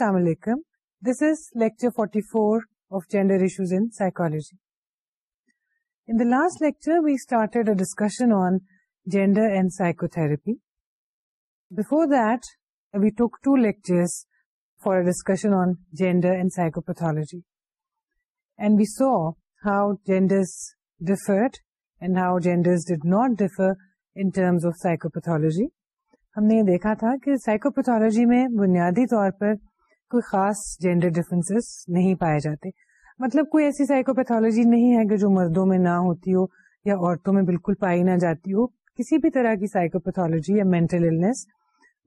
السلام علیکم this is lecture forty four of gender issues in psychology in the last lecture we started a discussion on gender and psychotherapy before that we took two lectures for a discussion on gender and psychopathology and we saw how genders differed and how genders did not differ in terms of psychopathology ہم نے یہ دیکھا تھا کہ psycho pathology میں بنیادی طور پر کوئی خاص جینڈر ڈفرینس نہیں پائے جاتے مطلب کوئی ایسی پیتھولوجی نہیں ہے کہ جو مردوں میں نہ ہوتی ہو یا عورتوں میں بالکل پائی نہ جاتی ہو کسی بھی طرح کی پیتھولوجی یا مینٹل النس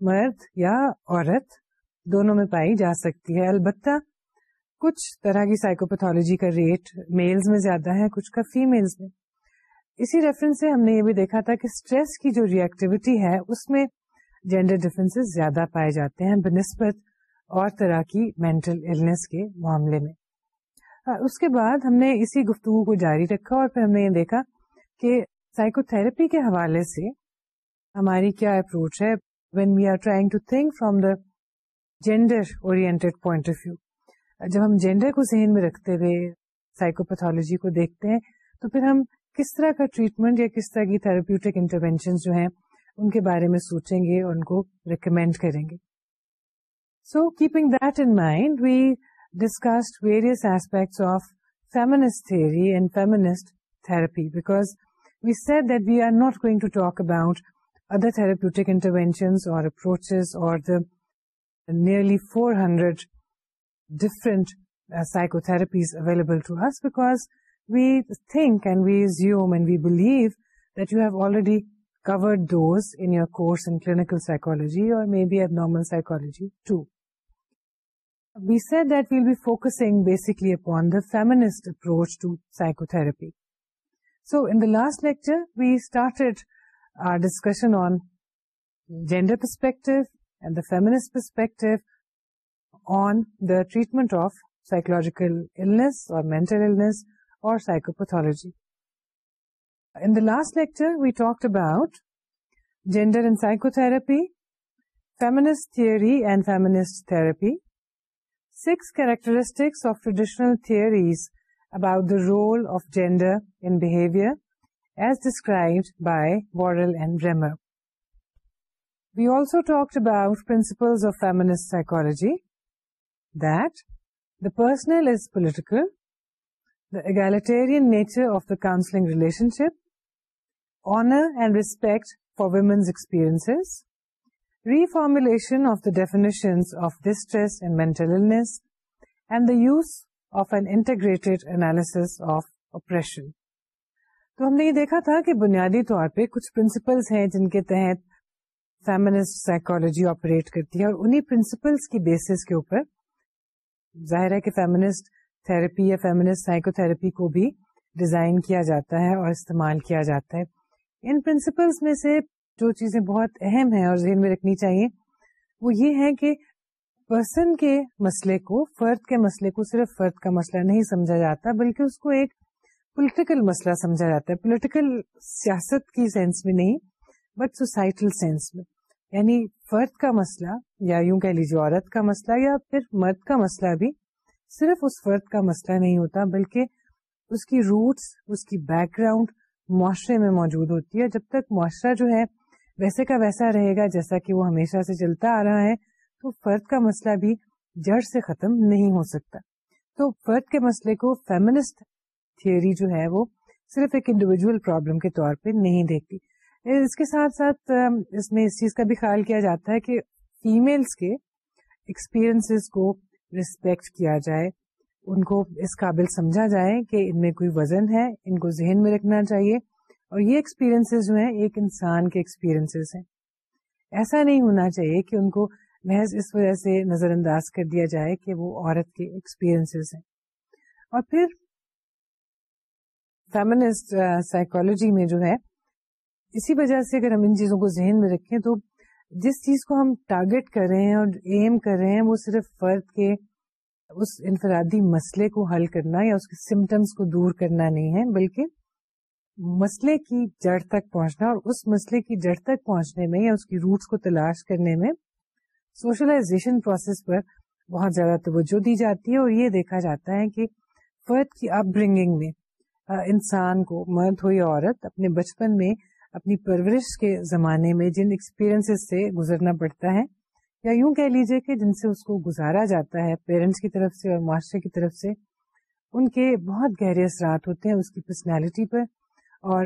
مرد یا عورت دونوں میں پائی جا سکتی ہے البتہ کچھ طرح کی پیتھولوجی کا ریٹ میلز میں زیادہ ہے کچھ کا فیمل میں اسی ریفرنس سے ہم نے یہ بھی دیکھا تھا کہ اسٹریس کی جو ریئیکٹیوٹی ہے اس میں جینڈر ڈفرینس زیادہ پائے جاتے ہیں بنسبت اور طرح کی مینٹل النس کے معاملے میں ہاں، اس کے بعد ہم نے اسی گفتگو کو جاری رکھا اور پھر ہم نے یہ دیکھا کہ سائیکو تھراپی کے حوالے سے ہماری کیا اپروچ ہے when we are trying to think from the gender اور جب ہم جینڈر کو ذہن میں رکھتے ہوئے پیتھولوجی کو دیکھتے ہیں تو پھر ہم کس طرح کا ٹریٹمنٹ یا کس طرح کی تھراپیوٹک انٹروینشن جو ہیں ان کے بارے میں سوچیں گے اور ان کو ریکمینڈ کریں گے So keeping that in mind, we discussed various aspects of feminist theory and feminist therapy, because we said that we are not going to talk about other therapeutic interventions or approaches or the nearly 400 different uh, psychotherapies available to us, because we think and we assume and we believe that you have already covered those in your course in clinical psychology or maybe abnormal psychology too. We said will be focusing basically upon approach to psychotherapy so in the last lecture ویارٹنڈر perspective perspective of psychopathology in the last lecture we talk about gender and psychotherapy feminist theory and feminist the 6 characteristics of traditional theories about the role of gender in behavior as described by Worrell and Bremer. We also talked about principles of feminist psychology, that the personal is political, the egalitarian nature of the counseling relationship, honor and respect for women's experiences, reformulation of the definitions of distress and mental illness and the use of an integrated analysis of oppression. تو ہم نے یہ دیکھا تھا کہ بنیادی طور پہ کچھ پرنسپلس ہیں جن کے تحت فیمنسٹ سائیکالوجی آپریٹ کرتی ہے اور انہی پرنسپلس کی بیسس کے اوپر ظاہر ہے کہ فیمنسٹ تھراپی یا فیمنسٹ سائیکو تھراپی کو بھی ڈیزائن کیا جاتا ہے اور استعمال کیا جاتا ہے ان پرنسپلس میں سے جو چیزیں بہت اہم ہیں اور ذہن میں رکھنی چاہیے وہ یہ ہے کہ پرسن کے مسئلے کو فرد کے مسئلے کو صرف فرد کا مسئلہ نہیں سمجھا جاتا بلکہ اس کو ایک پولیٹیکل مسئلہ سمجھا جاتا ہے پولیٹیکل سیاست کی سینس میں نہیں بٹ سوسائٹل سینس میں یعنی فرد کا مسئلہ یا یوں کہہ لیجیے عورت کا مسئلہ یا پھر مرد کا مسئلہ بھی صرف اس فرد کا مسئلہ نہیں ہوتا بلکہ اس کی روٹس اس کی بیک گراؤنڈ معاشرے میں موجود ہوتی ہے جب تک معاشرہ جو ہے ویسے کا ویسا رہے گا جیسا کہ وہ ہمیشہ سے چلتا آ رہا ہے تو فرد کا مسئلہ بھی جڑ سے ختم نہیں ہو سکتا تو فرد کے مسئلے کو فیمنسٹ تھیوری جو ہے وہ صرف ایک انڈیویجل پرابلم کے طور پہ نہیں دیکھتی اس کے ساتھ ساتھ اس میں اس چیز کا بھی خیال کیا جاتا ہے کہ فیملس کے ایکسپیرئنس کو ریسپیکٹ کیا جائے ان کو اس قابل سمجھا جائے کہ ان میں کوئی وزن ہے ان کو ذہن میں رکھنا چاہیے اور یہ ایکسپیرئنس جو ہیں ایک انسان کے ایکسپیرئنس ہیں ایسا نہیں ہونا چاہیے کہ ان کو محض اس وجہ سے نظر انداز کر دیا جائے کہ وہ عورت کے ایکسپیرئنس ہیں اور پھر فیمنسٹ سائیکولوجی میں جو ہے اسی وجہ سے اگر ہم ان چیزوں کو ذہن میں رکھیں تو جس چیز کو ہم ٹارگیٹ کر رہے ہیں اور ایم کر رہے ہیں وہ صرف فرد کے اس انفرادی مسئلے کو حل کرنا یا اس کے سمٹمس کو دور کرنا نہیں ہے بلکہ مسئلے کی جڑ تک پہنچنا اور اس مسئلے کی جڑ تک پہنچنے میں یا اس کی روٹس کو تلاش کرنے میں سوشلائزیشن پروسیس پر بہت زیادہ توجہ دی جاتی ہے اور یہ دیکھا جاتا ہے کہ فرد کی اپ برنگنگ میں انسان کو مرد ہو یا عورت اپنے بچپن میں اپنی پرورش کے زمانے میں جن ایکسپیرئنس سے گزرنا پڑتا ہے یا یوں کہہ لیجیے کہ جن سے اس کو گزارا جاتا ہے پیرنٹس کی طرف سے اور معاشرے کی طرف سے ان کے بہت گہرے اثرات ہوتے ہیں اس کی پرسنالٹی پر اور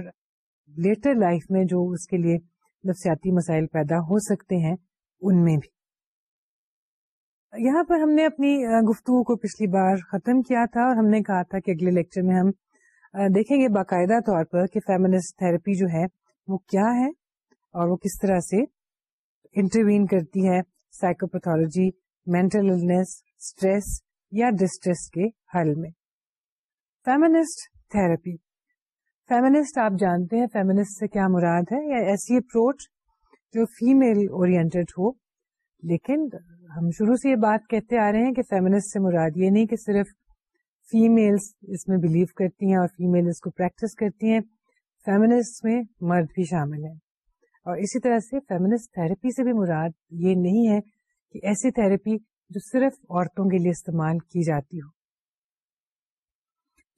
لیٹر لائف میں جو اس کے لیے نفسیاتی مسائل پیدا ہو سکتے ہیں ان میں بھی یہاں پر ہم نے اپنی گفتگو کو پچھلی بار ختم کیا تھا اور ہم نے کہا تھا کہ اگلے لیکچر میں ہم دیکھیں گے باقاعدہ طور پر کہ فیمنسٹ تھراپی جو ہے وہ کیا ہے اور وہ کس طرح سے انٹروین کرتی ہے سائیکوپیتھولوجی مینٹل اسٹریس یا ڈسٹریس کے حل میں فیمنسٹ تھراپی فیمنسٹ آپ جانتے ہیں فیمنسٹ سے کیا مراد ہے یا ایسی اپروچ جو فیمل اورینٹیڈ ہو لیکن ہم شروع سے یہ بات کہتے آ رہے ہیں کہ فیمنسٹ سے مراد یہ نہیں کہ صرف فیمیلز اس میں بلیو کرتی ہیں اور فیمیل اس کو پریکٹس کرتی ہیں فیمنسٹ میں مرد بھی شامل ہیں اور اسی طرح سے فیمنسٹ تھراپی سے بھی مراد یہ نہیں ہے کہ ایسی تھراپی جو صرف عورتوں کے لیے استعمال کی جاتی ہو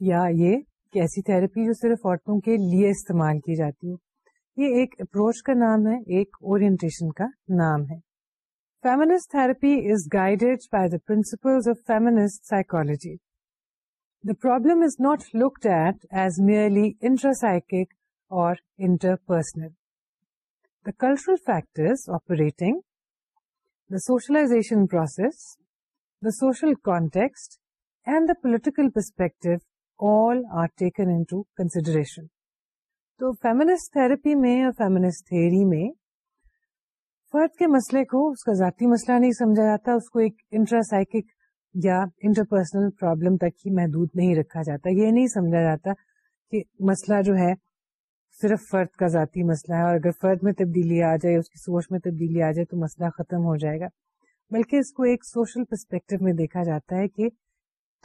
یا یہ ایسی تھراپی جو صرف عورتوں کے لیے استعمال کی جاتی ہے یہ ایک اپروچ کا نام ہے ایک اورینٹیشن کا نام ہے feminist therapy is guided by the of feminist psychology the problem is not looked at as merely intrapsychic or interpersonal the cultural factors operating the socialization process the social context and the political perspective تو feminist therapy میں اور feminist theory میں فرد کے مسئلے کو اس کا ذاتی مسئلہ نہیں سمجھا جاتا اس کو ایک انٹرا انٹراسائک یا انٹرپرسنل پرابلم تک ہی محدود نہیں رکھا جاتا یہ نہیں سمجھا جاتا کہ مسئلہ جو ہے صرف فرد کا ذاتی مسئلہ ہے اور اگر فرد میں تبدیلی آ جائے اس کی سوچ میں تبدیلی آ جائے تو مسئلہ ختم ہو جائے گا بلکہ اس کو ایک سوشل پرسپیکٹو میں دیکھا جاتا ہے کہ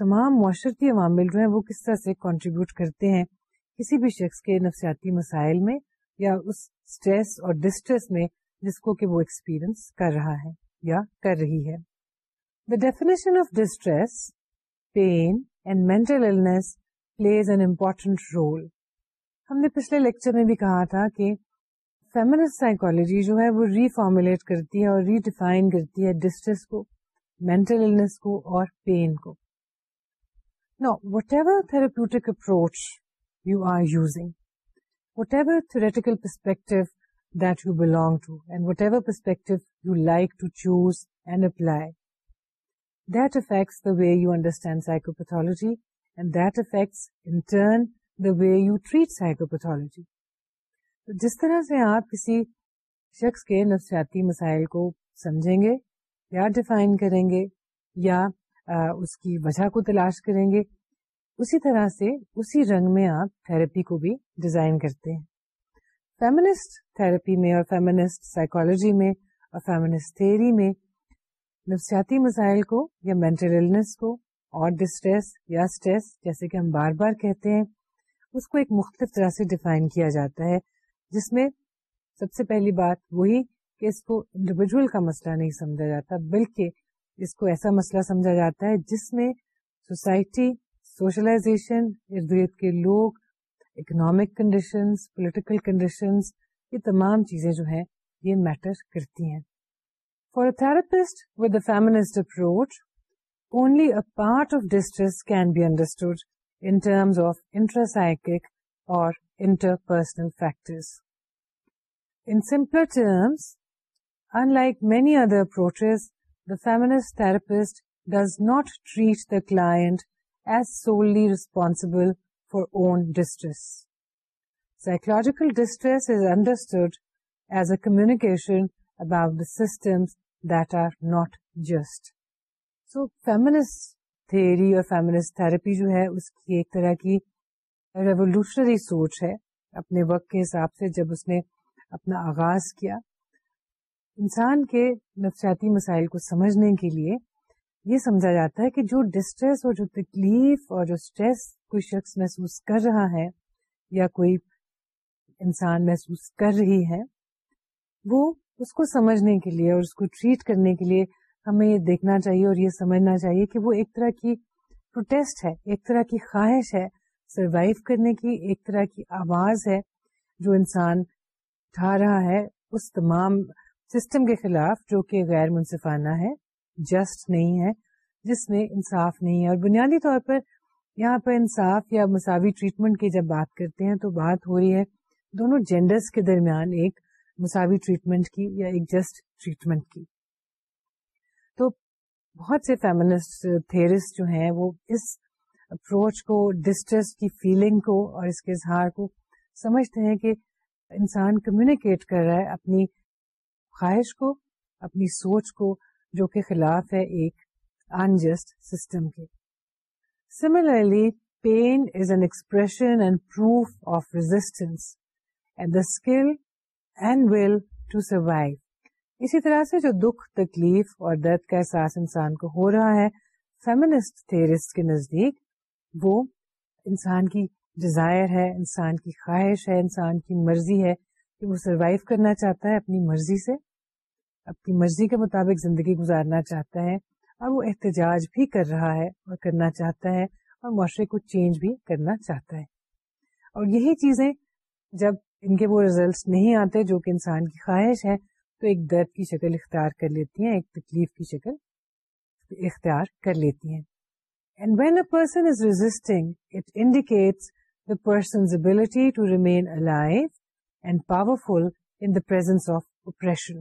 تمام معاشرتی عوامل جو ہیں وہ کس طرح سے کنٹریبیوٹ کرتے ہیں کسی بھی شخص کے نفسیاتی مسائل میں یا اس اسٹریس اور ڈسٹریس میں جس کو کہ وہ ایکسپیرئنس کر رہا ہے یا کر رہی ہے the definition of distress pain and mental illness plays an role ہم نے پچھلے لیکچر میں بھی کہا تھا کہ فیمنس سائیکولوجی جو ہے وہ ریفارمولیٹ کرتی ہے اور ریڈیفائن کرتی ہے ڈسٹریس کو مینٹل ایلنس کو اور پین کو whatever therapeutic approach you are using whatever theoretical perspective that you belong to and whatever perspective you like to choose and apply that affects the way you understand psychopathology and that affects in turn the way you treat psychopathology تو جس طرح سے آپ کسی شخص کے نفسیاتی مسائل کو سمجھیں گے یا ڈیفائن کریں گے یا اس کی وجہ کو تلاش کریں گے اسی طرح سے اسی رنگ میں آپ تھراپی کو بھی ڈیزائن کرتے ہیں فیمنسٹ تھراپی میں اور فیمنسٹ سائیکولوجی میں اور فیمنسٹ تھیری میں نفسیاتی مسائل کو یا مینٹل النس کو اور ڈسٹریس یا اسٹریس جیسے کہ ہم بار بار کہتے ہیں اس کو ایک مختلف طرح سے ڈیفائن کیا جاتا ہے جس میں سب سے پہلی بات وہی کہ اس کو انڈیویجل کا مسئلہ نہیں سمجھا جاتا بلکہ کو ایسا مسئلہ سمجھا جاتا ہے جس میں سوسائٹی سوشلائزیشن گرد کے لوگ اکنامک کنڈیشنز پولیٹیکل کنڈیشنز یہ تمام چیزیں جو ہیں یہ میٹر کرتی ہیں for therapist with a feminist approach only a part of distress can be understood in terms of intrapsychic or personal factor in simple terms in like many other approaches the feminist therapist does not treat the client as sole responsible for own ڈسٹرسیکل distress understood as a communication about the systems that are not just so feminist theory or feminist therapy جو ہے اس کی ایک طرح کی revolutionary سوچ ہے اپنے وقت کے حساب سے جب اس نے اپنا آغاز کیا انسان کے نفسیاتی مسائل کو سمجھنے کے لیے یہ سمجھا جاتا ہے کہ جو ڈسٹریس اور جو تکلیف اور جو اسٹریس کوئی شخص محسوس کر رہا ہے یا کوئی انسان محسوس کر رہی ہے وہ اس کو سمجھنے کے لیے اور اس کو ٹریٹ کرنے کے لیے ہمیں یہ دیکھنا چاہیے اور یہ سمجھنا چاہیے کہ وہ ایک طرح کی پروٹیسٹ ہے ایک طرح کی خواہش ہے سروائو کرنے کی ایک طرح کی آواز ہے جو انسان اٹھا رہا ہے اس تمام سسٹم کے خلاف جو کہ غیر منصفانہ ہے جسٹ نہیں ہے جس میں انصاف نہیں ہے اور بنیادی طور پر یہاں پر انصاف یا مساوی ٹریٹمنٹ کی جب بات کرتے ہیں تو بات ہو رہی ہے دونوں جینڈرس کے درمیان ایک مساوی ٹریٹمنٹ کی یا ایک جسٹ ٹریٹمنٹ کی تو بہت سے فیملسٹرسٹ جو ہیں وہ اس اپروچ کو ڈسٹرس کی فیلنگ کو اور اس کے اظہار کو سمجھتے ہیں کہ انسان کمیونیکیٹ کر رہا ہے اپنی خواہش کو اپنی سوچ کو جو کہ خلاف ہے ایک انجسٹ سسٹم کے similarly pain is an expression and proof of resistance and will to survive اسی طرح سے جو دکھ تکلیف اور درد کا احساس انسان کو ہو رہا ہے فیمنسٹ تھیرسٹ کے نزدیک وہ انسان کی ڈیزائر ہے انسان کی خواہش ہے انسان کی مرضی ہے کہ وہ سروائو کرنا چاہتا ہے اپنی مرضی سے اپنی مرضی کے مطابق زندگی گزارنا چاہتا ہے اور وہ احتجاج بھی کر رہا ہے اور کرنا چاہتا ہے اور معاشرے کو چینج بھی کرنا چاہتا ہے اور یہی چیزیں جب ان کے وہ ریزلٹس نہیں آتے جو کہ انسان کی خواہش ہے تو ایک درد کی شکل اختیار کر لیتی ہیں ایک تکلیف کی شکل اختیار کر لیتی ہیں and when a person is resisting it indicates the person's ability and powerful in in the of of oppression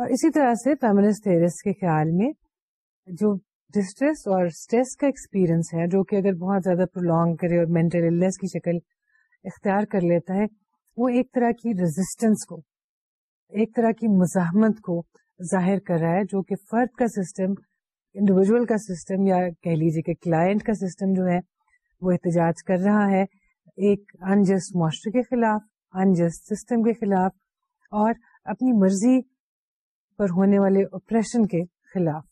اور اسی طرح سے پیمنس کے خیال میں جو ڈسٹریس اور اسٹریس کا ایکسپیرئنس ہے جو کہ اگر بہت زیادہ پرولونگ کرے اور مینٹل کی شکل اختیار کر لیتا ہے وہ ایک طرح کی رزسٹینس کو ایک طرح کی مزاحمت کو ظاہر کر رہا ہے جو کہ فرد کا سسٹم انڈیویجول کا سسٹم یا کہہ لیجیے کہ کلائنٹ کا سسٹم جو ہے وہ احتجاج کر رہا ہے ایک انجسٹ معاشرے کے خلاف انجسٹ سسٹم کے خلاف اور اپنی مرضی پر ہونے والے اپریشن کے خلاف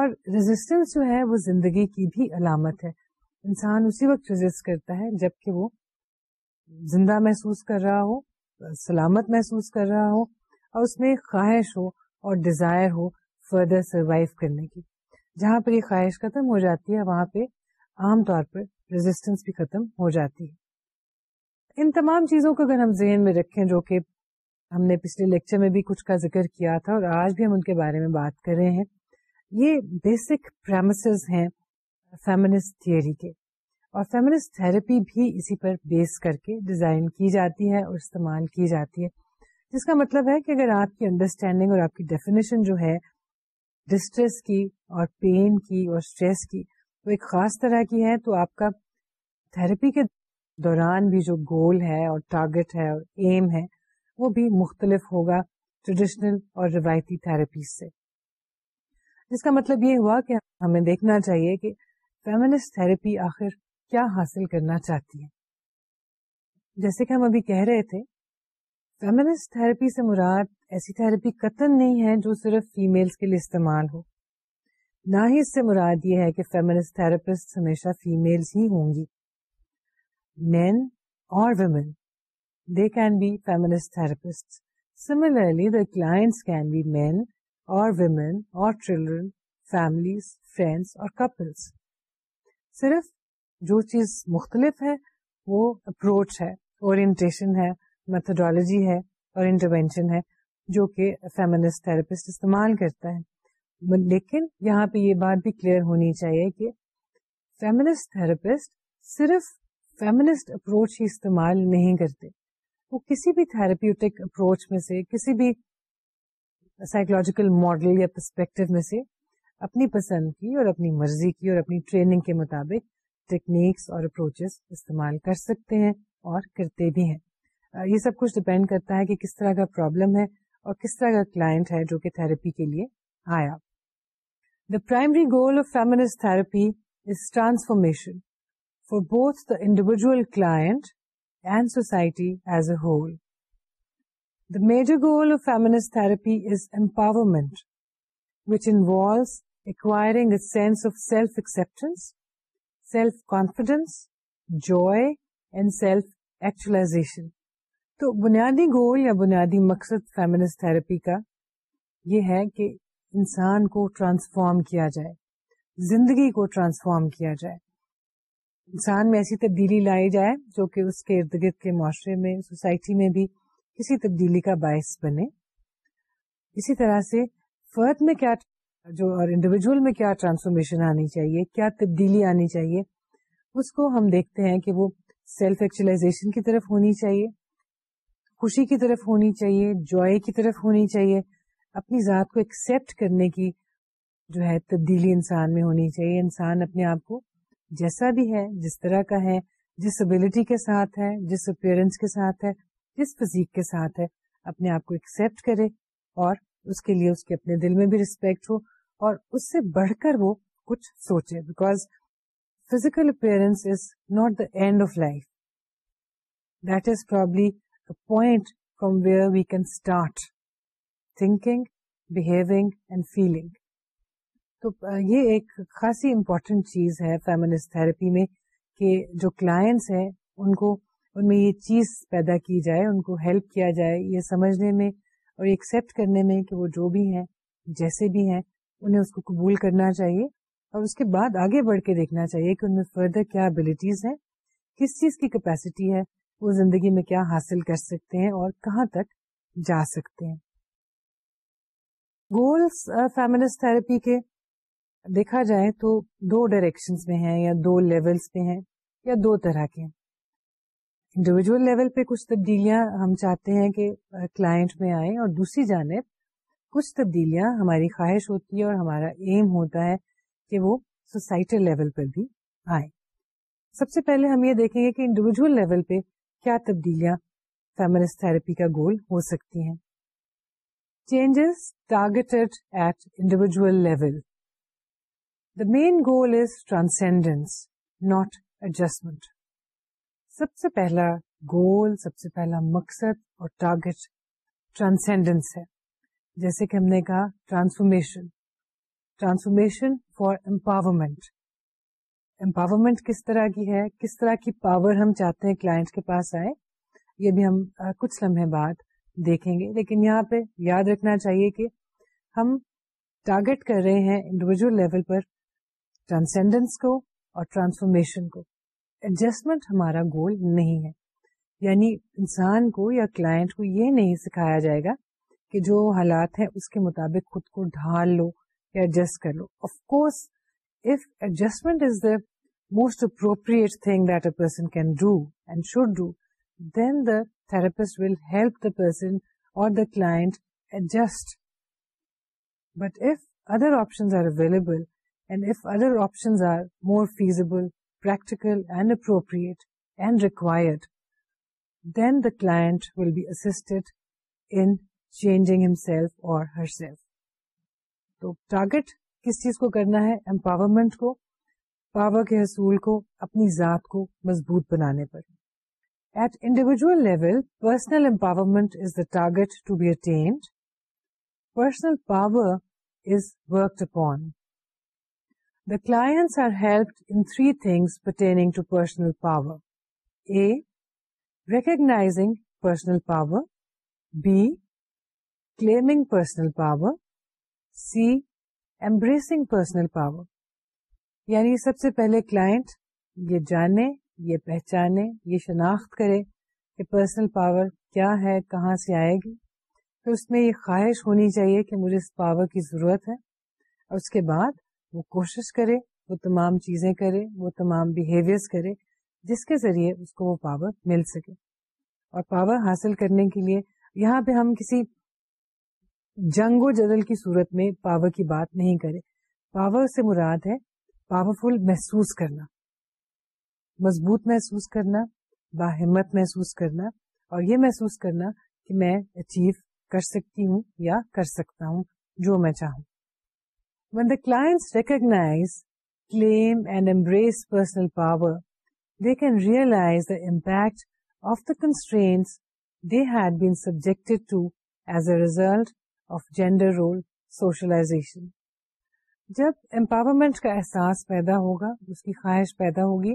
اور رجسٹینس جو ہے وہ زندگی کی بھی علامت ہے انسان اسی وقت رجسٹ کرتا ہے جب کہ وہ زندہ محسوس کر رہا ہو سلامت محسوس کر رہا ہو اور اس میں خواہش ہو اور ڈیزائر ہو فردر سروائو کرنے کی جہاں پر یہ خواہش ختم ہو جاتی ہے وہاں پہ عام طور پر رجسٹینس بھی ختم ہو جاتی ہے ان تمام چیزوں کو اگر ہم ذہن میں رکھیں جو کہ ہم نے پچھلے لیکچر میں بھی کچھ کا ذکر کیا تھا اور آج بھی ہم ان کے بارے میں بات کر رہے ہیں یہ بیسک پریمسز ہیں فیمنس تھیئری کے اور فیمنسٹ تھراپی بھی اسی پر بیس کر کے ڈیزائن کی جاتی ہے اور استعمال کی جاتی ہے جس کا مطلب ہے کہ اگر آپ کی انڈرسٹینڈنگ اور آپ کی ڈیفینیشن جو ہے ڈسٹریس کی اور پین کی اور اسٹریس کی وہ ایک خاص طرح کی ہے تو آپ کا تھراپی کے دوران بھی جو گول ہے اور ٹارگیٹ ہے اور ایم ہے وہ بھی مختلف ہوگا ٹریڈیشنل اور روایتی تھراپیز سے جس کا مطلب یہ ہوا کہ ہمیں دیکھنا چاہیے کہ تھراپی آخر کیا حاصل کرنا چاہتی ہے جیسے کہ ہم ابھی کہہ رہے تھے فیملسٹ تھراپی سے مراد ایسی تھراپی قتل نہیں ہے جو صرف فیمیلز کے لیے استعمال ہو نہ ہی اس سے مراد یہ ہے کہ فیملس تھراپسٹ ہمیشہ فیمیلز ہی ہوں گی men or women therapist similarly client can be men اور مختلف ہے وہ اپروچ ہے ہے میتھڈالوجی ہے اور انٹروینشن ہے جو کہ تھراپسٹ استعمال کرتا ہے لیکن یہاں پہ یہ بات بھی کلیئر ہونی چاہیے کہ تھراپسٹ صرف فیمنسٹ اپروچ ہی استعمال نہیں کرتے وہ کسی بھی تھراپیوٹک اپروچ میں سے کسی بھی سائیکولوجیکل ماڈل یا پرسپیکٹو میں سے اپنی پسند کی اور اپنی مرضی کی اور اپنی ٹریننگ کے مطابق ٹیکنیکس اور اپروچز استعمال کر سکتے ہیں اور کرتے بھی ہیں یہ سب کچھ ڈپینڈ کرتا ہے کہ کس طرح کا پرابلم ہے اور کس طرح کا کلائنٹ ہے جو کہ تھراپی کے لیے آیا the primary goal of feminist therapy is transformation both the individual client and society as a whole the major goal of empowerment, therapy is empowerment which involves acquiring sense of self acceptance self confidence self-actualization. تو بنیادی goal یا بنیادی مقصد فیمنس therapy کا یہ ہے کہ انسان کو ٹرانسفارم کیا جائے زندگی کو ٹرانسفارم کیا جائے انسان میں ایسی تبدیلی لائی جائے جو کہ اس کے ارد گرد کے معاشرے میں سوسائٹی میں بھی کسی تبدیلی کا باعث بنے اسی طرح سے فرد میں کیا جو اور انڈیویجل میں کیا ٹرانسفارمیشن آنی چاہیے کیا تبدیلی آنی چاہیے اس کو ہم دیکھتے ہیں کہ وہ سیلف ایکچولاشن کی طرف ہونی چاہیے خوشی کی طرف ہونی چاہیے جوائے کی طرف ہونی چاہیے اپنی ذات کو ایکسپٹ کرنے کی جو ہے تبدیلی انسان میں ہونی چاہیے انسان اپنے آپ کو جیسا بھی ہے جس طرح کا ہے جس ابلٹی کے ساتھ ہے جس اپیئرنس کے ساتھ ہے جس فزیک کے ساتھ ہے اپنے آپ کو ایکسپٹ کرے اور اس کے لیے اس کے اپنے دل میں بھی ریسپیکٹ ہو اور اس سے بڑھ کر وہ کچھ سوچے because physical appearance is not the end of life that is probably point from where we can start thinking behaving and feeling تو یہ ایک خاصی امپورٹینٹ چیز ہے فیمولس تھراپی میں کہ جو کلائنٹس ہیں ان کو ان میں یہ چیز پیدا کی جائے ان کو ہیلپ کیا جائے یہ سمجھنے میں اور ایکسیپٹ کرنے میں کہ وہ جو بھی ہیں جیسے بھی ہیں انہیں اس کو قبول کرنا چاہیے اور اس کے بعد آگے بڑھ کے دیکھنا چاہیے کہ ان میں فردر کیا ابلیٹیز ہیں کس چیز کی کیپیسٹی ہے وہ زندگی میں کیا حاصل کر سکتے ہیں اور کہاں تک جا سکتے ہیں گولس فیمولس تھراپی کے دیکھا جائے تو دو ڈائریکشن میں ہیں یا دو لیولس پہ ہیں یا دو طرح کے انڈیویجل لیول پہ کچھ تبدیلیاں ہم چاہتے ہیں کہ کلائنٹ میں آئیں اور دوسری جانب کچھ تبدیلیاں ہماری خواہش ہوتی ہے اور ہمارا ایم ہوتا ہے کہ وہ سوسائٹی لیول پہ بھی آئے سب سے پہلے ہم یہ دیکھیں گے کہ انڈیویجل لیول پہ کیا تبدیلیاں فیملس تھراپی کا گول ہو سکتی ہیں changes targeted at individual level main goal transcendence, not adjustment سب سے پہلا گول سب سے پہلا مقصد اور ٹارگیٹ ٹرانسینڈنس ہے جیسے کہ ہم نے کہا transformation transformation for empowerment empowerment کس طرح کی ہے کس طرح کی پاور ہم چاہتے ہیں کلائنٹ کے پاس آئے یہ بھی ہم کچھ لمحے بعد دیکھیں گے لیکن یہاں پہ یاد رکھنا چاہیے کہ ہم ٹارگیٹ کر رہے ہیں انڈیویجل لیول پر ٹرانسینڈنس کو اور ٹرانسفارمیشن کو ایڈجسٹمنٹ ہمارا گول نہیں ہے یعنی انسان کو یا کلائنٹ کو یہ نہیں سکھایا جائے گا کہ جو حالات ہیں اس کے مطابق خود کو ڈھال لو یا ایڈجسٹ کر لو of course if adjustment is the most appropriate thing that a person can do and should do then the therapist will help the person or the adjust but if other option are available and if other options are more feasible practical and appropriate and required then the client or target کس چیز کو کرنا ہے empowerment کو power کے حصول کو اپنی ذات کو مضبوط بنانے پر at individual level personal empowerment is the target to be attend personal power is worked upon the client are help in three things pertaining to personal power A recognizing personal power B claiming personal power C embracing personal power یعنی سب سے پہلے client یہ جانے یہ پہچانے یہ شناخت کرے کہ پرسنل پاور کیا ہے کہاں سے آئے گی تو اس میں یہ خواہش ہونی چاہیے کہ مجھے اس پاور کی ضرورت ہے اور اس کے بعد وہ کوشش کرے وہ تمام چیزیں کرے وہ تمام بیہیویئرس کرے جس کے ذریعے اس کو وہ پاور مل سکے اور پاور حاصل کرنے کے لیے یہاں پہ ہم کسی جنگ و جدل کی صورت میں پاور کی بات نہیں کرے پاور سے مراد ہے پاورفل محسوس کرنا مضبوط محسوس کرنا باہمت محسوس کرنا اور یہ محسوس کرنا کہ میں اچیو کر سکتی ہوں یا کر سکتا ہوں جو میں چاہوں when the clients recognize claim and embrace personal power they can realize the impact of the constraints they had been subjected to as a result of gender role socialization جب امپاورمنٹ کا احساس پیدا ہوگا اس کی خواہش پیدا ہوگی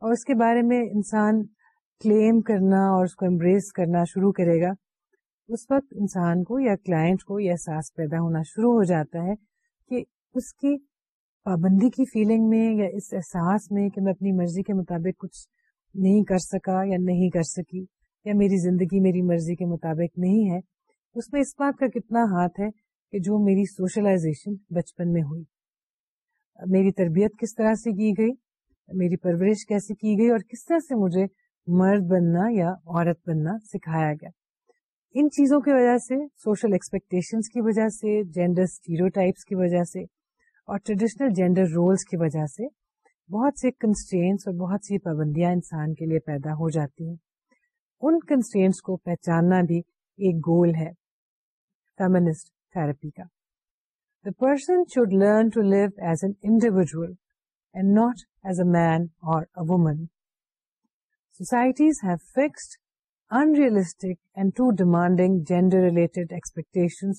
اور اس کے بارے میں انسان کلیم کرنا اور اس کو امبریس کرنا شروع کرے گا اس وقت انسان کو یا کلائنٹ کو یہ احساس پیدا ہونا شروع ہو جاتا ہے کہ اس کی پابندی کی فیلنگ میں یا اس احساس میں کہ میں اپنی مرضی کے مطابق کچھ نہیں کر سکا یا نہیں کر سکی یا میری زندگی میری مرضی کے مطابق نہیں ہے اس میں اس بات کا کتنا ہاتھ ہے کہ جو میری سوشلائزیشن بچپن میں ہوئی میری تربیت کس طرح سے کی گئی میری پرورش کیسے کی گئی اور کس طرح سے مجھے مرد بننا یا عورت بننا سکھایا گیا ان چیزوں کی وجہ سے سوشل ایکسپیکٹیشن کی وجہ سے جینڈر اسٹیریوٹائپس کی وجہ سے اور ٹریڈیشنل جینڈر رولس کی وجہ سے بہت سے کنسٹینٹس اور بہت سی پابندیاں انسان کے لیے پیدا ہو جاتی ہیں ان کنسٹینٹس کو پہچاننا بھی ایک گول ہے فیمنسٹ تھراپی کا the person should learn to live as an individual not as a man or woman societies have fixed unrealistic and too demanding gender related expectation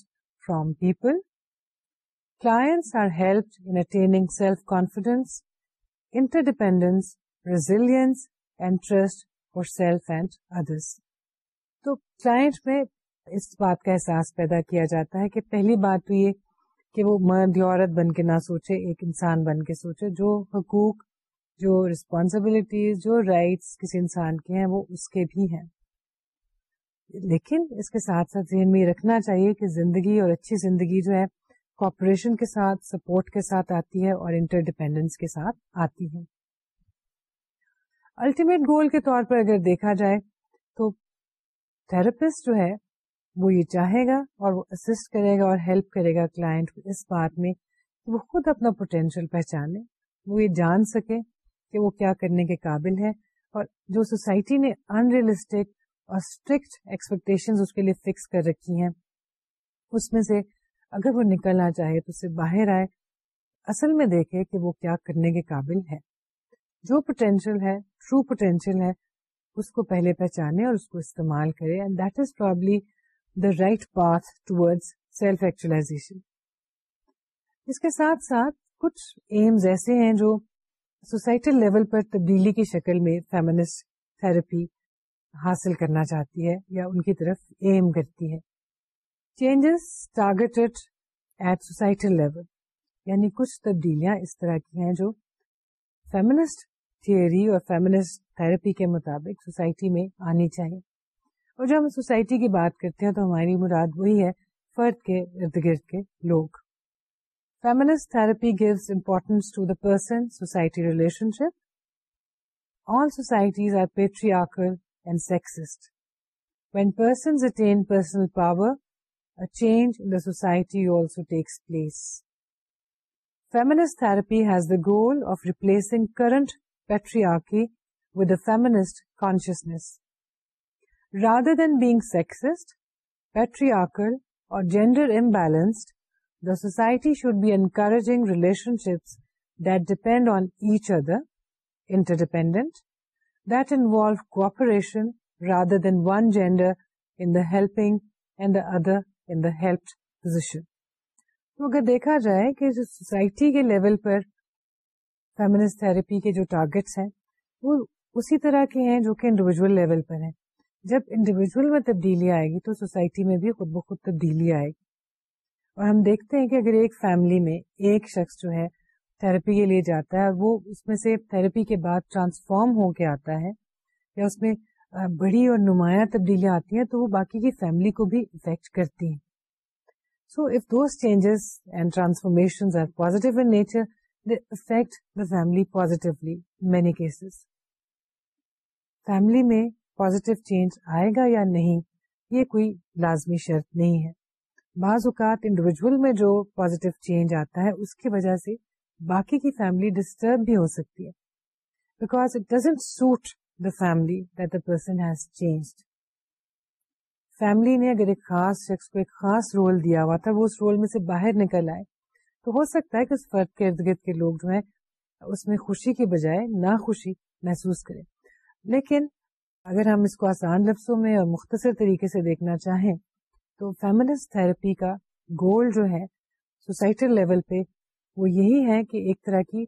from people in attaining self confidence interdependence resilience trust or self and others تو client میں اس بات کا احساس پیدا کیا جاتا ہے کہ پہلی بات تو یہ کہ وہ مرد یا عورت بن کے نہ سوچے ایک انسان بن کے سوچے جو حقوق جو ریسپانسبلٹیز جو رائٹس کسی انسان کے ہیں وہ اس کے بھی ہیں لیکن اس کے ساتھ ساتھ ذہن میں یہ رکھنا چاہیے کہ زندگی اور اچھی زندگی جو ہے کوپریشن کے ساتھ سپورٹ کے ساتھ آتی ہے اور انٹر ڈیپینڈنس کے ساتھ آتی ہے الٹیمیٹ گول کے طور پر اگر دیکھا جائے تو تھراپسٹ جو ہے وہ یہ چاہے گا اور وہ اسسٹ کرے گا اور ہیلپ کرے گا کلائنٹ اس بات میں کہ وہ خود اپنا پوٹینشیل پہچانے وہ یہ جان سکے کہ وہ کیا کرنے کے قابل ہے اور جو سوسائٹی نے انریلسٹک اور اسٹرکٹ ایکسپیکٹیشن اس کے لیے فکس کر رکھی ہیں اس میں سے اگر وہ نکلنا چاہے تو اسے باہر آئے اصل میں دیکھے کہ وہ کیا کرنے کے قابل ہے جو پوٹینشیل ہے ٹرو پوٹینشیل ہے اس کو پہلے پہچانے اور اس کو استعمال کرے and that is probably the right path ٹوڈ self actualization اس کے ساتھ ساتھ کچھ ایمز ایسے ہیں جو سوسائٹی لیول پر تبدیلی کی شکل میں فیمنسٹ تھراپی حاصل کرنا چاہتی ہے یا ان کی طرف ایم کرتی ہے چینجز ٹارگیٹڈ ایٹ لیول یعنی کچھ تبدیلیاں اس طرح کی ہیں جو فیمنسٹ فیمنسٹ اور تھراپی کے مطابق سوسائٹی میں آنی چاہیے اور جب ہم سوسائٹی کی بات کرتے ہیں تو ہماری مراد وہی ہے فرد کے ارد گرد کے لوگ feminist therapy gives importance to the person society relationship all societies are patriarchal and sexist. When persons attain personal power, a change in the society also takes place. Feminist therapy has the goal of replacing current patriarchy with a feminist consciousness. Rather than being sexist, patriarchal, or gender imbalanced, the society should be encouraging relationships that depend on each other, interdependent, cooperation rather than vendor in داپنگ and the ادرشن تو اگر دیکھا جائے کہ جو society کے level پر تھراپی کے جو ٹارگیٹس ہیں وہ اسی طرح کے ہیں جو کہ انڈیویجل لیول پر ہیں جب انڈیویجل میں تبدیلی آئے گی تو سوسائٹی میں بھی خود بخود تبدیلی آئے گی اور ہم دیکھتے ہیں کہ اگر ایک فیملی میں ایک شخص جو ہے تھراپی کے لیے جاتا ہے وہ اس میں سے تھراپی کے بعد ٹرانسفارم ہو کے آتا ہے یا اس میں بڑی اور نمایاں تبدیلیاں آتی ہیں تو وہ باقی کی فیملی کو بھی افیکٹ کرتی ہیں so if those changes and transformation are positive in nature they affect the family positively many cases family میں پوزیٹو چینج آئے گا یا نہیں یہ کوئی لازمی شرط نہیں ہے بعض اوقات انڈیویجل میں جو پوزیٹو چینج آتا ہے اس کی وجہ سے باقی کی فیملی ڈسٹرب بھی ہو سکتی ہے because it doesn't suit the family that the person has changed family نے اگر ایک خاص شخص کو ایک خاص رول دیا ہوا تھا وہ اس رول میں سے باہر نکل آئے تو ہو سکتا ہے کہ اس فرد کے ارد گرد کے لوگ جو ہیں اس میں خوشی کی بجائے نہ خوشی محسوس کریں لیکن اگر ہم اس کو آسان لفظوں میں اور مختصر طریقے سے دیکھنا چاہیں تو فیملس تھراپی کا گول جو ہے سوسائٹل لیول پہ وہ یہی ہے کہ ایک طرح کی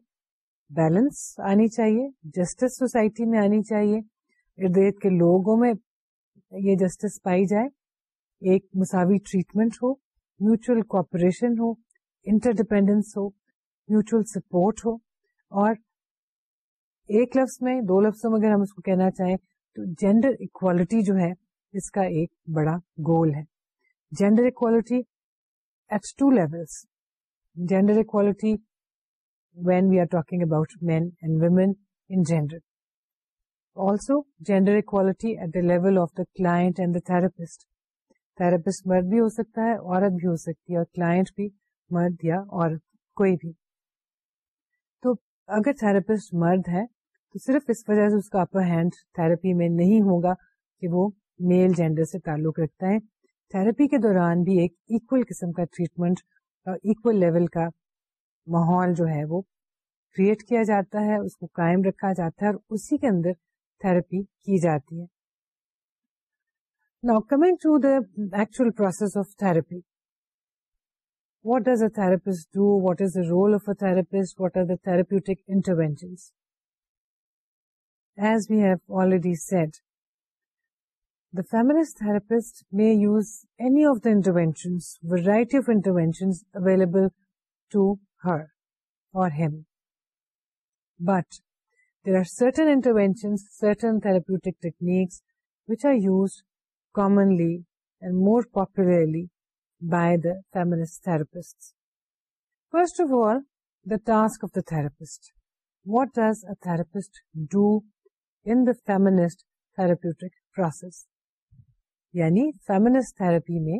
بیلنس آنی چاہیے جسٹس سوسائٹی میں آنی چاہیے ارد گرد کے لوگوں میں یہ جسٹس پائی جائے ایک مساوی ٹریٹمنٹ ہو میوچل کوپریشن ہو انٹر ڈپینڈینس ہو میوچل سپورٹ ہو اور ایک لفظ میں دو لفظوں میں اگر ہم اس کو کہنا چاہیں تو جینڈر اکوالٹی جو ہے اس کا ایک بڑا گول ہے gender equality at two levels gender equality when Vega later تو اگر تھراپسٹ مرد ہے تو صرف اس وجہ سے اس کا اپر ہینڈ تھرپی میں نہیں ہوگا کہ وہ میل جینڈر سے تعلق رکھتا ہے تھراپی کے دوران بھی ایکل قسم کا ٹریٹمنٹ ایکول لیول کا ماحول جو ہے وہ کریٹ کیا جاتا ہے اس کو قائم رکھا جاتا ہے اور اسی کے اندر تھراپی کی جاتی ہے نا coming to the actual process of therapy what does a therapist do what is the role of a therapist what are the therapeutic interventions as we have already set The feminist therapist may use any of the interventions, variety of interventions available to her or him. But there are certain interventions, certain therapeutic techniques which are used commonly and more popularly by the feminist therapists. First of all, the task of the therapist. What does a therapist do in the feminist therapeutic process? یعنی feminist therapy میں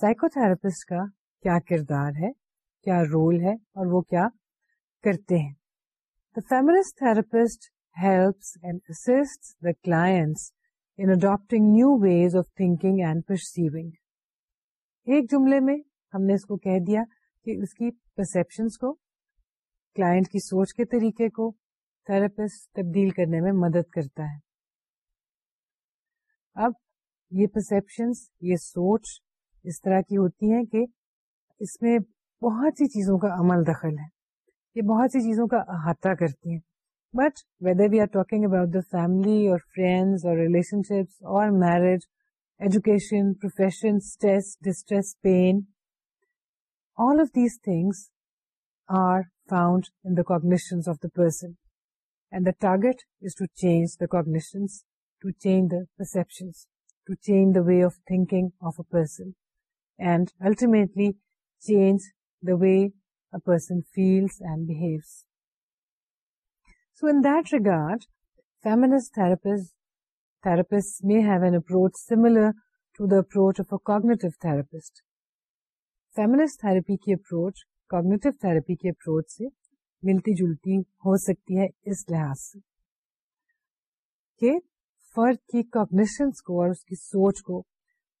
psychotherapist کا کیا کردار ہے کیا role ہے اور وہ کیا کرتے ہیں the feminist therapist helps and assist the client in adapting new ways of thinking and perceiving ایک جملے میں ہم نے اس کو کہہ دیا کہ اس کی پرسپشنس کو کلائنٹ کی سوچ کے طریقے کو تھراپسٹ تبدیل کرنے میں مدد کرتا ہے اب یہ پرسپشنس یہ سوچ اس طرح کی ہوتی ہیں کہ اس میں بہت سی چیزوں کا عمل دخل ہے یہ بہت سی چیزوں کا احاطہ کرتی ہیں but whether we are talking about the family or friends or relationships or marriage education profession stress distress pain all of these things are found in the the the the the of person and target is to to change change perceptions way of تھنگلیٹ regard he approach of a cognitive therapist feminist therapy کی approach cognitive therapy کے approach سے ملتی جلتی ہو سکتی ہے اس لحاظ سے فرد کی کامنیشنس کو اور اس کی سوچ کو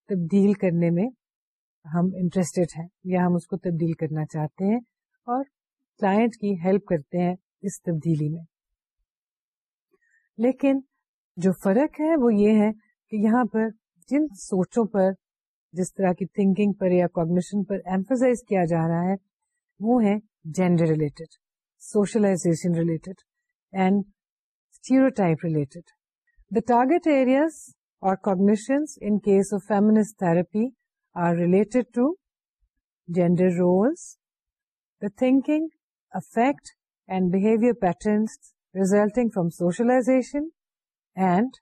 تبدیل کرنے میں ہم انٹرسٹیڈ ہیں یا ہم اس کو تبدیل کرنا چاہتے ہیں اور کلائنٹ کی ہیلپ کرتے ہیں اس تبدیلی میں لیکن جو فرق ہے وہ یہ ہے کہ یہاں پر جن سوچوں پر جس طرح کی تھنکنگ پر یا کوگنیشن پر ایمفسائز کیا جا رہا ہے وہ ہے gender related socialization related and اینڈائپ related The target areas or cognitions in case of feminist therapy are related to gender roles, the thinking, affect, and behavior patterns resulting from socialization, and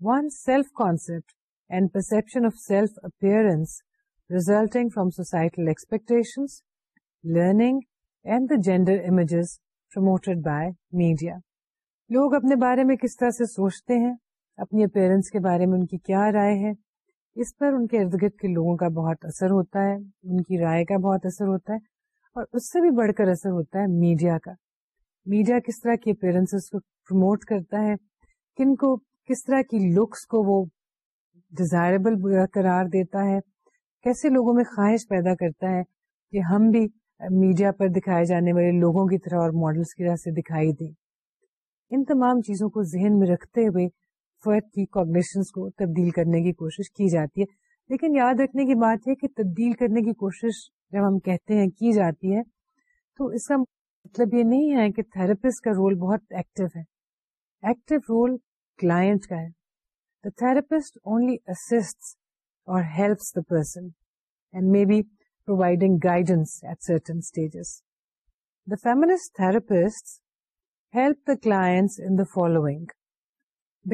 one's self-concept and perception of self-appearance resulting from societal expectations, learning, and the gender images promoted by media. لوگ اپنے بارے میں کس طرح سے سوچتے ہیں اپنی اپیرنس کے بارے میں ان کی کیا رائے ہے اس پر ان کے ارد گرد کے لوگوں کا بہت اثر ہوتا ہے ان کی رائے کا بہت اثر ہوتا ہے اور اس سے بھی بڑھ کر اثر ہوتا ہے میڈیا کا میڈیا کس طرح کی اپیرنس کو پروموٹ کرتا ہے کن کو کس طرح کی لکس کو وہ ڈیزائربل قرار دیتا ہے کیسے لوگوں میں خواہش پیدا کرتا ہے کہ ہم بھی میڈیا پر دکھائے جانے والے لوگوں کی طرح اور ماڈلس کی طرح سے دکھائی دیں ان تمام چیزوں کو ذہن میں رکھتے ہوئے فرد کی کوگنیشنس کو تبدیل کرنے کی کوشش کی جاتی ہے لیکن یاد رکھنے کی بات یہ کہ تبدیل کرنے کی کوشش جب ہم کہتے ہیں کی جاتی ہے تو اس کا مطلب یہ نہیں ہے کہ تھراپسٹ کا رول بہت ایکٹیو ہے ایکٹیو رول کلائنٹ کا ہے دا therapist only assist or helps the person and may be providing guidance at certain stages the feminist therapist help the clients in the following: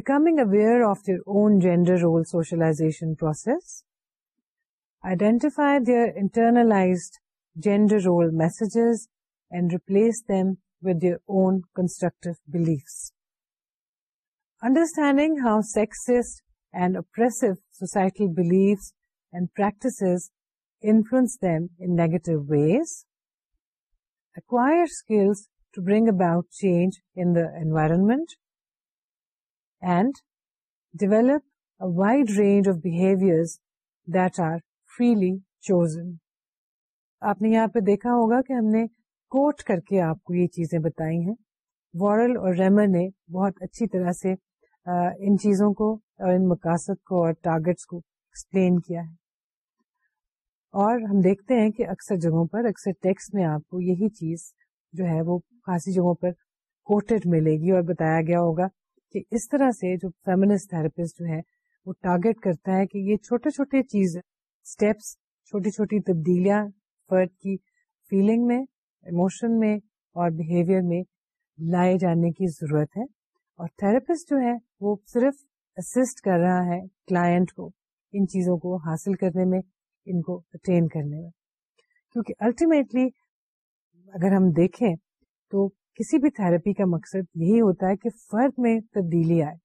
becoming aware of their own gender role socialization process, identify their internalized gender role messages and replace them with their own constructive beliefs. Understanding how sexist and oppressive societal beliefs and practices influence them in negative ways. Acquire skills to bring about change that develop range chosen. آپ نے یہاں پہ دیکھا ہوگا کہ ہم نے کوٹ کر کے آپ کو یہ چیزیں بتائی ہیں وارل اور ریمر نے بہت اچھی طرح سے ان چیزوں کو اور ان مقاصد کو اور ٹارگیٹس کو ایکسپلین کیا ہے اور ہم دیکھتے ہیں کہ اکثر جگہوں پر اکثر ٹیکسٹ میں آپ کو یہی چیز جو ہے وہ خاصی جگہوں پر کوٹیڈ ملے گی اور بتایا گیا ہوگا کہ اس طرح سے جو فیمنس تھراپسٹ جو ہے وہ ٹارگیٹ کرتا ہے کہ یہ چھوٹے چھوٹے چیز اسٹیپس چھوٹی چھوٹی تبدیلیاں فرد کی فیلنگ میں ایموشن میں اور بہیویئر میں لائے جانے کی ضرورت ہے اور تھراپسٹ جو ہے وہ صرف اسسٹ کر رہا ہے کلائنٹ کو ان چیزوں کو حاصل کرنے میں ان کو اٹین کرنے میں کیونکہ الٹیمیٹلی اگر ہم دیکھیں تو کسی بھی تھراپی کا مقصد یہی ہوتا ہے کہ فرد میں تبدیلی آئے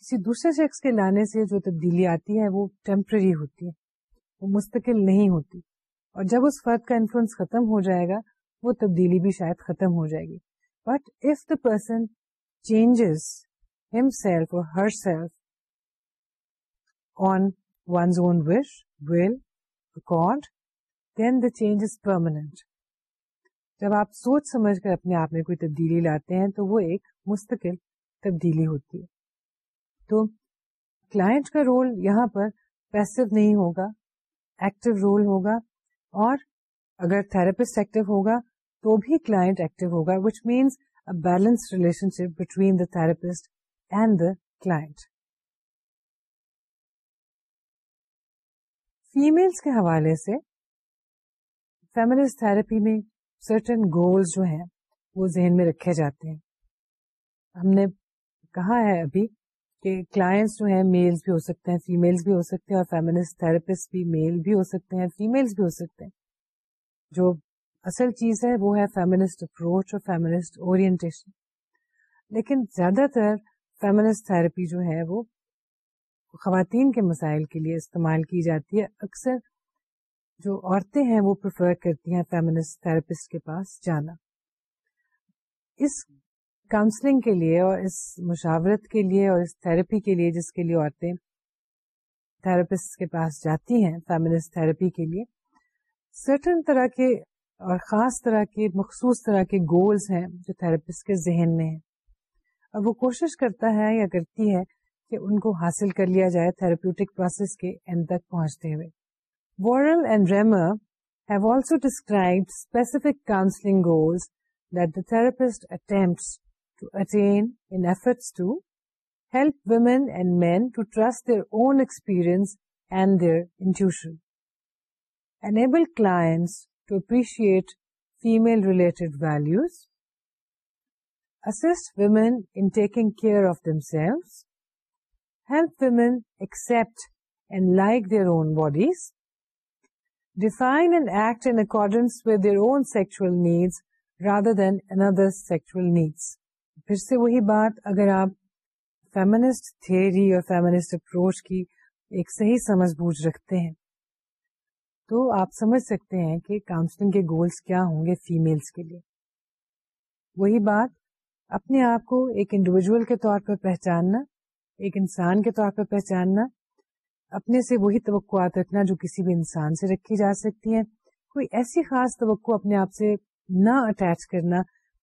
کسی دوسرے شخص کے لانے سے جو تبدیلی آتی ہے وہ ٹیمپرری ہوتی ہے وہ مستقل نہیں ہوتی اور جب اس فرد کا انفلوئنس ختم ہو جائے گا وہ تبدیلی بھی شاید ختم ہو جائے گی but if the person changes himself or herself on one's own wish will record then the change is permanent جب آپ سوچ سمجھ کر اپنے آپ میں کوئی تبدیلی لاتے ہیں تو وہ ایک مستقل تبدیلی ہوتی ہے تو کلائنٹ کا رول یہاں پر پیسو نہیں ہوگا ہوگا ہوگا ہوگا ایکٹیو ایکٹیو ایکٹیو رول اور اگر تھراپسٹ تو بھی client which means a balance relationship between the therapist and the client families کے حوالے سے فیملس تھراپی میں سرٹن جو ہیں وہ ذہن میں رکھے جاتے ہیں ہم نے کہا ہے ابھی کہ کلائنٹس جو ہیں میلز بھی ہو سکتے ہیں فیمیلز بھی ہو سکتے ہیں اور فیملس بھی ہو سکتے ہیں جو اصل چیز ہے وہ ہے فیملسٹ اپروچ اور فیملسٹ اور لیکن زیادہ تر فیملسٹ تھراپی جو ہے وہ خواتین کے مسائل کے لیے استعمال کی جاتی ہے اکثر جو عورتیں ہیں وہ پریفر کرتی ہیں فیمنس تھراپسٹ کے پاس جانا اس کاؤنسلنگ کے لیے اور اس مشاورت کے لیے اور اس تھراپی کے لیے جس کے لیے عورتیں تھراپسٹ کے پاس جاتی ہیں فیمنس تھراپی کے لیے سرٹن طرح کے اور خاص طرح کے مخصوص طرح کے گولز ہیں جو تھراپسٹ کے ذہن میں ہیں اور وہ کوشش کرتا ہے یا کرتی ہے کہ ان کو حاصل کر لیا جائے تھراپیوٹک پروسیس کے اینڈ تک پہنچتے ہوئے Worrell and Remmer have also described specific counseling goals that the therapist attempts to attain in efforts to help women and men to trust their own experience and their intuition, enable clients to appreciate female-related values, assist women in taking care of themselves, help women accept and like their own bodies, define and act in accordance with their own sexual needs rather than another's sexual needs. پھر سے وہی بات اگر آپ feminist theory اور feminist approach کی ایک صحیح سمجھ بوجھ رکھتے ہیں تو آپ سمجھ سکتے ہیں کہ کاؤنسلنگ کے گولز کیا ہوں گے فیملس کے لیے وہی بات اپنے آپ کو ایک انڈیویجل کے طور پر پہچاننا ایک انسان کے طور پر پہچاننا اپنے سے وہی توقعات رکھنا جو کسی بھی انسان سے رکھی جا سکتی ہیں کوئی ایسی خاص توقع اپنے آپ سے نہ اٹیچ کرنا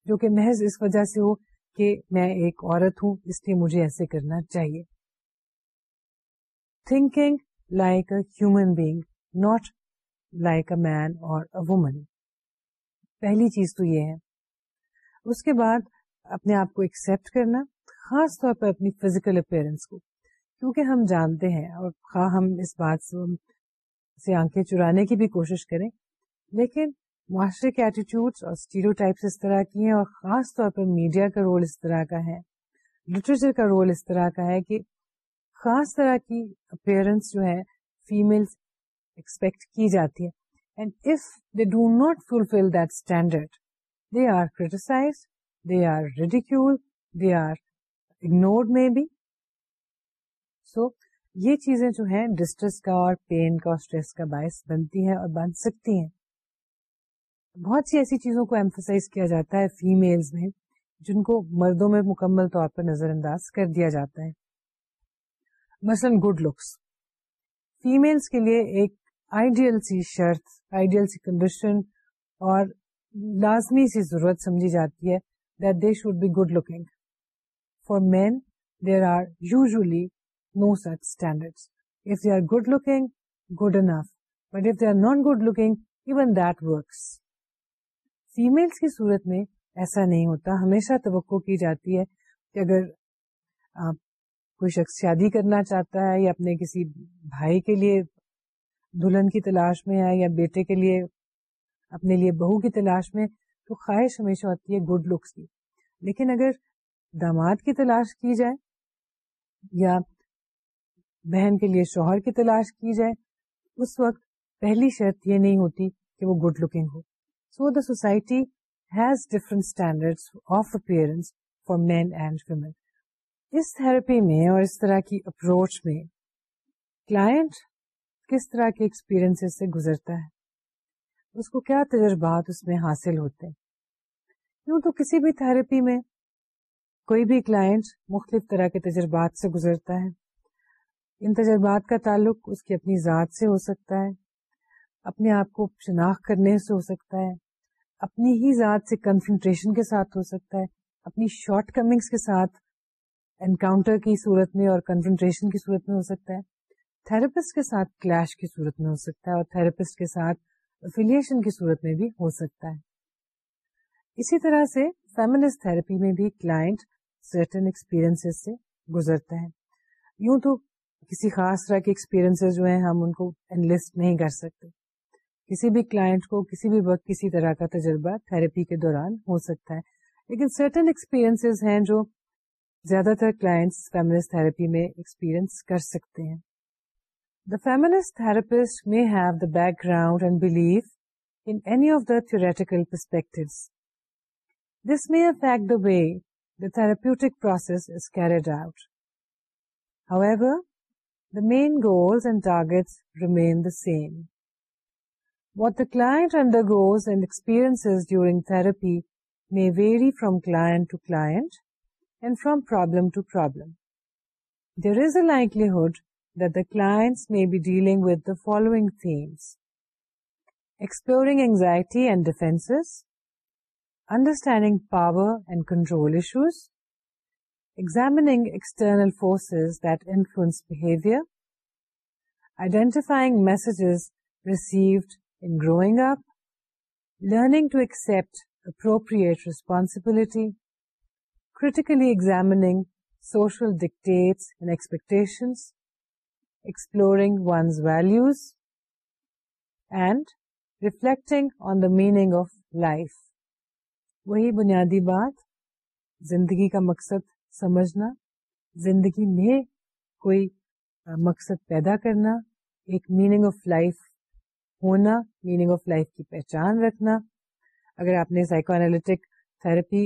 جو کہ محض اس وجہ سے ہو کہ میں ایک عورت ہوں اس لیے مجھے ایسے کرنا چاہیے thinking like a human being not like a man or a woman پہلی چیز تو یہ ہے اس کے بعد اپنے آپ کو ایکسپٹ کرنا خاص طور پر اپنی فزیکل اپیئرنس کو کیونکہ ہم جانتے ہیں اور خواہ ہم اس بات سے آنکھیں چرانے کی بھی کوشش کریں لیکن معاشرے کے ایٹیٹیوڈس اور اسٹیریو ٹائپس اس طرح کی ہیں اور خاص طور پر میڈیا کا رول اس طرح کا ہے لٹریچر کا رول اس طرح کا ہے کہ خاص طرح کی اپیرنس جو ہے فیملس ایکسپیکٹ کی جاتی ہے and if they do not fulfil that standard they are criticize they are ridicule they are ignored maybe یہ چیزیں جو ہیں ڈسٹریس کا اور پین کا اور اسٹریس کا باعث بنتی ہیں اور بن سکتی ہیں بہت سی ایسی چیزوں کو ایمفسائز کیا جاتا ہے فیمیلز میں جن کو مردوں میں مکمل طور پر نظر انداز کر دیا جاتا ہے مثلا گڈ لکس فیمیلز کے لیے ایک آئیڈیل سی شرط آئیڈیل سی کنڈیشن اور لازمی سی ضرورت سمجھی جاتی ہے that they should be good looking for men there are usually no such standard good looking good enough but if are not good صورت میں ایسا نہیں ہوتا ہمیشہ توقع کی جاتی ہے کہ اگر کوئی شخص شادی کرنا چاہتا ہے یا اپنے کسی بھائی کے لیے دلہن کی تلاش میں ہے یا بیٹے کے لیے اپنے لیے بہو کی تلاش میں تو خواہش ہمیشہ ہوتی ہے گڈ لکس کی لیکن اگر داماد کی تلاش کی جائے یا بہن کے لیے شوہر کی تلاش کی جائے اس وقت پہلی شرط یہ نہیں ہوتی کہ وہ good looking who so the society has different standard of appearance for men and women us therapy میں اور اس طرح کی اپروچ میں کلائنٹ کس طرح کے ایکسپیرئنس سے گزرتا ہے اس کو کیا تجربات اس میں حاصل ہوتے ہیں یوں تو کسی بھی تھراپی میں کوئی بھی کلائنٹ مختلف طرح کے تجربات سے گزرتا ہے ان تجربات کا تعلق اس کی اپنی ذات سے ہو سکتا ہے اپنے آپ کو شناخت کرنے سے ہو سکتا ہے اپنی ہی ذات سے کنسنٹریشن کے ساتھ ہو سکتا ہے اپنی شارٹ کمنگس کے ساتھ انکاؤنٹر کی صورت میں اور کنسنٹریشن کی صورت میں ہو سکتا ہے تھراپسٹ کے ساتھ کلیش کی صورت میں ہو سکتا ہے اور تھراپسٹ کے ساتھ افیلیشن کی صورت میں بھی ہو سکتا ہے اسی طرح سے فیملیز تھراپی میں بھی کلائنٹ سرٹن ایکسپیرئنس سے گزرتا ہے یوں تو کسی خاص طرح کے ایکسپیرئنس جو ہیں ہم ان کو انلسٹ نہیں کر سکتے کسی بھی کلائنٹ کو کسی بھی وقت کسی طرح کا تجربہ تھراپی کے دوران ہو سکتا ہے لیکن سرٹن ایکسپیرئنس ہیں جو زیادہ تر کلائنٹس تھراپی میں ایکسپیرئنس کر سکتے ہیں the therapist may have the background and believe any of the theoretical perspective this may affect the way the therapeutic process is carried out however The main goals and targets remain the same. What the client undergoes and experiences during therapy may vary from client to client and from problem to problem. There is a likelihood that the clients may be dealing with the following themes: exploring anxiety and defenses, understanding power and control issues, examining external forces that influence behaviour identifying messages received in growing up learning to accept appropriate responsibility critically examining social dictates and expectations exploring one's values and reflecting on the meaning of life وہی بنیادی بات زندگی کا مقصد سمجھنا زندگی میں کوئی مقصد پیدا کرنا ایک میننگ آف لائف ہونا میننگ آف لائف کی پہچان رکھنا اگر آپ نے سائیکو انالٹک تھراپی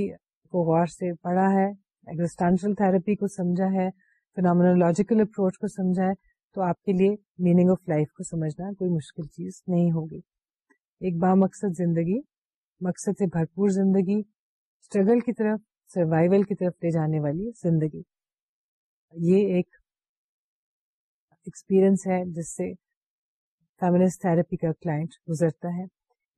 کو غور سے پڑھا ہے ایگزٹانشل تھراپی کو سمجھا ہے فنامالوجیکل اپروچ کو سمجھا ہے تو آپ کے لیے میننگ آف لائف کو سمجھنا کوئی مشکل چیز نہیں ہوگی ایک با مقصد زندگی مقصد سے بھرپور زندگی اسٹرگل کی طرف سروائول کی طرف لے جانے والی زندگی یہ ایک ایکسپیرئنس ہے جس سے تھراپی کا کلائنٹ گزرتا ہے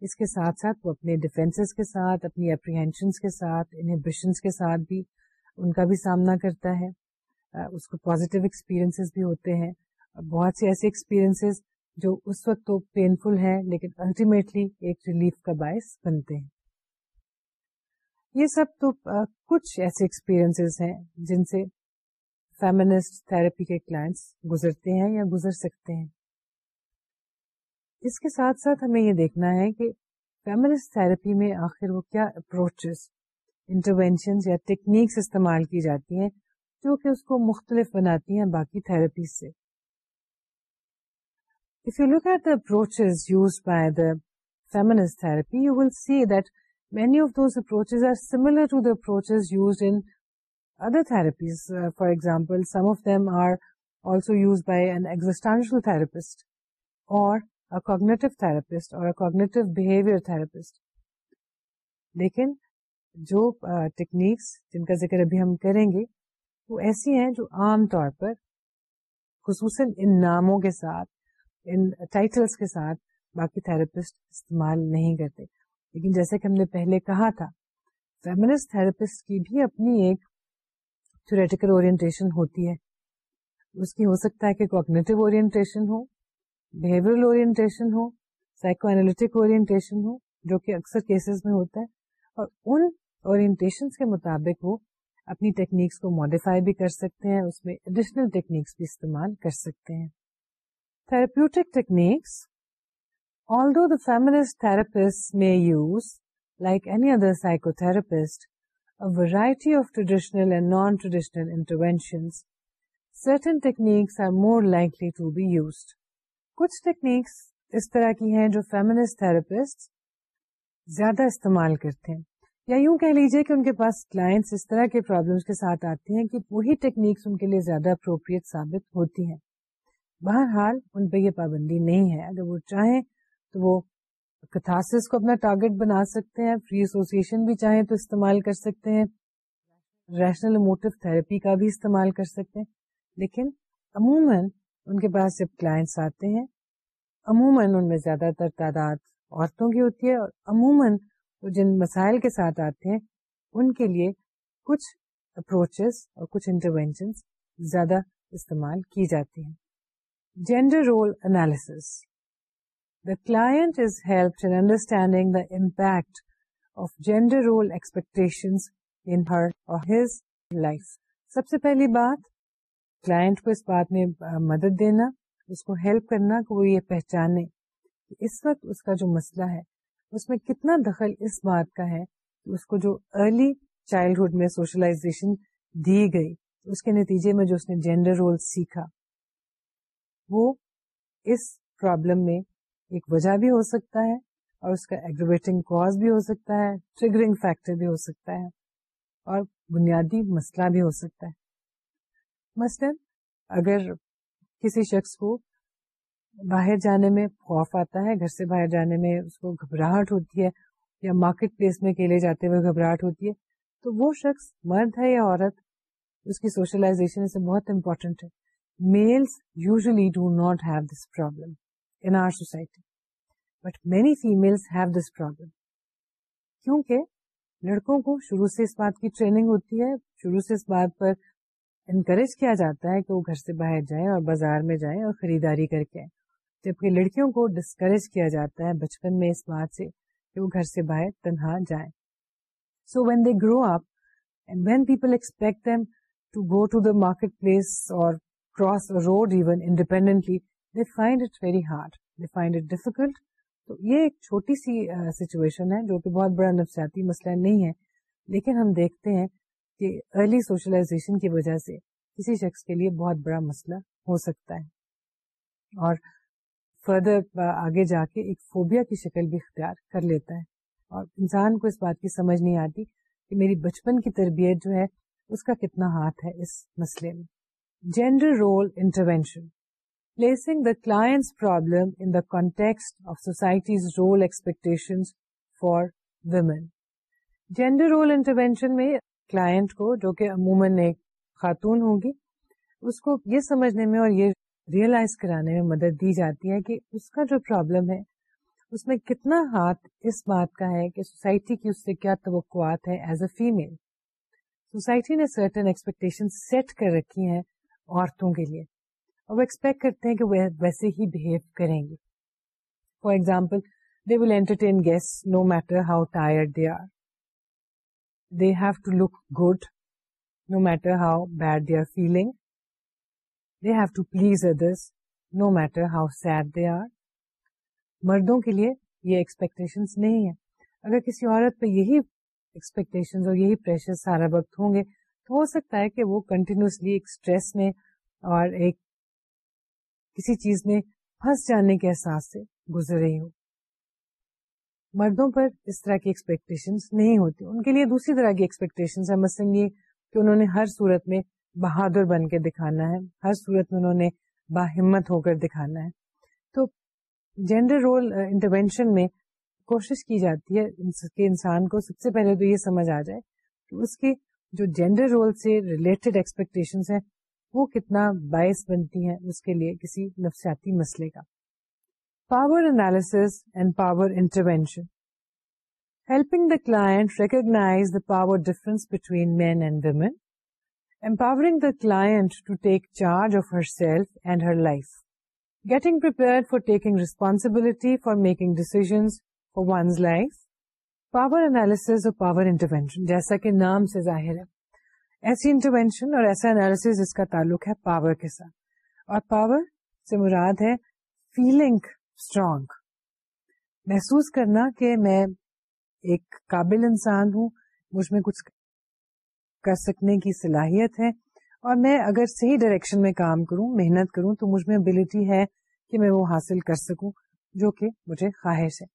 اس کے ساتھ ساتھ وہ اپنے ڈیفینسز کے ساتھ اپنی اپریہینشنس کے ساتھ انہیبیشنس کے ساتھ بھی ان کا بھی سامنا کرتا ہے اس کو پازیٹیو ایکسپیرئنسز بھی ہوتے ہیں بہت سے ایسے ایکسپیرئنسز جو اس وقت تو پینفل ہیں لیکن الٹیمیٹلی ایک ریلیف کا باعث بنتے ہیں یہ سب تو کچھ ایسے ایکسپیرئنس ہیں جن سے فیمنسٹ تھراپی کے کلائنٹس گزرتے ہیں یا گزر سکتے ہیں اس کے ساتھ ساتھ ہمیں یہ دیکھنا ہے کہ فیمنسٹ تھراپی میں آخر وہ کیا اپروچ انٹروینشن یا ٹیکنیکس استعمال کی جاتی ہیں جو کہ اس کو مختلف بناتی ہیں باقی تھراپی سے اپروچز مینی آف دوسرا for examples by an existentialist اور جو ٹیکنیکس جن کا ذکر ابھی ہم کریں گے وہ ایسی ہیں جو عام طور پر خصوصاً ان ناموں کے ساتھ ان ٹائٹلس کے ساتھ باقی تھراپسٹ استعمال نہیں کرتے لیکن جیسے کہ ہم نے پہلے کہا تھا فیملس تھراپسٹ کی بھی اپنی ایک اورینٹیشن ہوتی ہے اس کی ہو سکتا ہے کہ کوگنیٹو اورینٹیشن ہو اورینٹیشن ہو سائیکو اینالٹک اورینٹیشن ہو جو کہ اکثر کیسز میں ہوتا ہے اور ان اورینٹیشن کے مطابق وہ اپنی ٹیکنیکس کو ماڈیفائی بھی کر سکتے ہیں اس میں ایڈیشنل ٹیکنیکس بھی استعمال کر سکتے ہیں تھراپیوٹک ٹیکنیکس فیمنسرا جو فیملیسٹ زیادہ استعمال کرتے ہیں یا یوں کہہ لیجیے کہ ان کے پاس کلاس اس طرح کے پرابلمس کے ساتھ آتے ہیں کہ وہی ٹیکنیکس ان کے لیے زیادہ اپروپریت ثابت ہوتی ہیں بہرحال ان پہ یہ پابندی نہیں ہے اگر وہ چاہیں تو وہ کتھاسس کو اپنا ٹارگیٹ بنا سکتے ہیں فری ایسوسیشن بھی چاہیں تو استعمال کر سکتے ہیں ریشنل موٹو تھراپی کا بھی استعمال کر سکتے ہیں لیکن عموماً ان کے پاس جب کلائنٹس آتے ہیں عموماً ان میں زیادہ تر تعداد عورتوں کی ہوتی ہے اور عموماً وہ جن مسائل کے ساتھ آتے ہیں ان کے لیے کچھ اپروچز اور کچھ انٹروینشنس زیادہ استعمال کی جاتی ہیں gender role analysis of gender understanding the impact of gender role life. سب سے پہلی بات کلائنٹ کو اس بات میں مدد دینا اس کو ہیلپ کرنا کہ وہ یہ پہچانے کہ اس وقت اس کا جو مسئلہ ہے اس میں کتنا دخل اس بات کا ہے کہ اس کو جو ارلی چائلڈہڈ میں سوشلائزیشن دی گئی اس کے نتیجے میں جو اس نے جینڈر رول سیکھا وہ اس پرابلم میں ایک وجہ بھی ہو سکتا ہے اور اس کا ایگریویٹنگ کوز بھی ہو سکتا ہے ٹریگرنگ فیکٹر بھی ہو سکتا ہے اور بنیادی مسئلہ بھی ہو سکتا ہے مثلاً اگر کسی شخص کو باہر جانے میں خوف آتا ہے گھر سے باہر جانے میں اس کو گھبراہٹ ہوتی ہے یا مارکیٹ پلیس میں اکیلے جاتے ہوئے گھبراہٹ ہوتی ہے تو وہ شخص مرد ہے یا عورت اس کی سوشلائزیشن سے بہت امپورٹنٹ ہے males usually do not have this problem but many female کیونکہ لڑکوں کو شروع سے اس بات کی ٹریننگ ہوتی ہے شروع سے اس بات پر انکریج کیا جاتا ہے کہ وہ گھر سے باہر جائیں اور بازار میں جائیں اور خریداری کر کے آئیں جبکہ لڑکیوں کو ڈسکریج کیا جاتا ہے بچپن میں اس بات سے کہ وہ گھر سے باہر تنہا جائیں so when they grow up and when people expect them to go to the market place اور cross road even independently they they find find it it very hard difficult تو یہ ایک چھوٹی سی سچویشن ہے جو کہ بہت بڑا نفسیاتی مسئلہ نہیں ہے لیکن ہم دیکھتے ہیں کہ ارلی سوشلائزیشن کی وجہ سے کسی شخص کے لیے بہت بڑا مسئلہ ہو سکتا ہے اور فردر آگے جا کے ایک فوبیا کی شکل بھی اختیار کر لیتا ہے اور انسان کو اس بات کی سمجھ نہیں آتی کہ میری بچپن کی تربیت جو ہے اس کا کتنا ہاتھ ہے اس مسئلے میں gender role intervention placing the client problems of societies role expectation for women gender role intervention میں کلائنٹ کو جو کہ عموماً ایک خاتون ہوگی اس کو یہ سمجھنے میں اور یہ ریئلائز کرانے میں مدد دی جاتی ہے کہ اس کا جو پرابلم ہے اس میں کتنا ہاتھ اس بات کا ہے کہ سوسائٹی کی اس سے کیا توقعات ہے ایز اے فیمل سوسائٹی نے سرٹن ایکسپیکٹیشن سیٹ کر رکھی ہیں عورتوں کے لیے اور وہ ایکسپیکٹ کرتے ہیں کہ وہ ویسے ہی بہیو کریں گے for example they will entertain guests no matter how tired they they are have to look good no matter how bad they they are feeling have to please others no matter how sad they are مردوں کے لیے یہ expectation نہیں ہے اگر کسی عورت پہ یہی ایکسپیکٹیشن اور یہی پریشر سارا وقت ہوں گے تو ہو سکتا ہے کہ وہ کنٹینیوسلی ایک اسٹریس میں اور ایک کسی چیز میں پھنس جانے کے احساس سے گزر رہی ہوں مردوں پر اس طرح کی ایکسپیکٹیشن نہیں ہوتی ان کے لیے دوسری طرح کی ایکسپیکٹیشن ہے مسلم یہ کہ انہوں نے ہر صورت میں بہادر بن کے دکھانا ہے ہر صورت میں انہوں نے باہمت ہو کر دکھانا ہے تو جینڈر رول انٹروینشن میں کوشش کی جاتی ہے کہ انسان کو سب سے پہلے تو یہ سمجھ آ جائے کہ اس کے جو جینڈر رول سے ریلیٹڈ ایکسپیکٹیشن ہیں وہ کتنا باعث بنتی ہیں اس کے لیے کسی نفسیاتی مسئلے کا power and power intervention helping the client recognise the power difference between men and women empowering the client to take charge of herself and her life getting for taking responsibility for making decision for one's life power analysis اور power intervention جیسا کہ نام سے ظاہر ہے ایسی intervention اور ایسا انالیس جس کا تعلق ہے پاور کے ساتھ اور پاور سے مراد ہے فیلنگ اسٹرانگ محسوس کرنا کہ میں ایک قابل انسان ہوں مجھ میں کچھ کر سکنے کی صلاحیت ہے اور میں اگر صحیح ڈائریکشن میں کام کروں محنت کروں تو مجھ میں ابلٹی ہے کہ میں وہ حاصل کر سکوں جو کہ مجھے خواہش ہے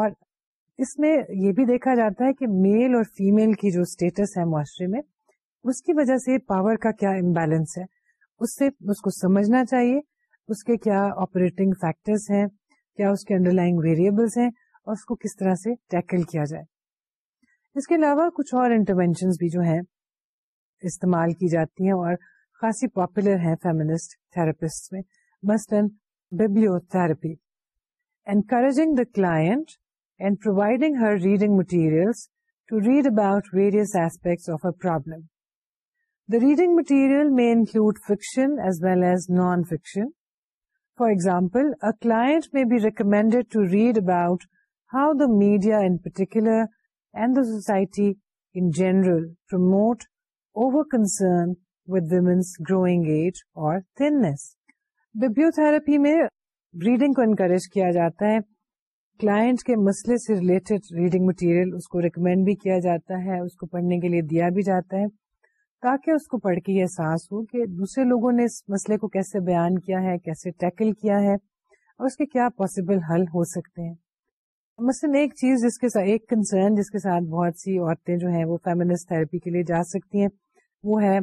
اور اس میں یہ بھی دیکھا جاتا ہے کہ میل اور فیمیل کی جو اسٹیٹس ہے معاشرے میں اس کی وجہ سے پاور کا کیا امبیلنس ہے اس سے اس کو سمجھنا چاہیے اس کے کیا آپریٹنگ فیکٹرس ہیں کیا اس کے انڈر لائن ویریبلس ہیں اور اس کو کس طرح سے ٹیکل کیا جائے اس کے علاوہ کچھ اور انٹروینشن بھی جو ہیں استعمال کی جاتی ہیں اور خاصی پاپولر ہیں فیمنسٹ تھراپسٹ میں مثلاً encouraging the client and providing her reading material to read about various aspects of a problem reading material میں include fiction as well as non fiction for example it میں media in particular and the society in general promote over concern with women's growing age اورپی میں reading کو encourage کیا جاتا ہے class کے مسئلے سے ریلیٹڈ ریڈنگ مٹیریل اس کو ریکمینڈ بھی کیا جاتا ہے اس کو پڑھنے کے لیے دیا بھی جاتا ہے تاکہ اس کو پڑھ کے یہ احساس ہو کہ دوسرے لوگوں نے اس مسئلے کو کیسے بیان کیا ہے کیسے ٹیکل کیا ہے اور اس کے کیا پاسبل حل ہو سکتے ہیں مثلاً ایک چیز جس کے ساتھ ایک کنسرن جس کے ساتھ بہت سی عورتیں جو ہیں وہ فیملیس تھراپی کے لیے جا سکتی ہیں وہ ہے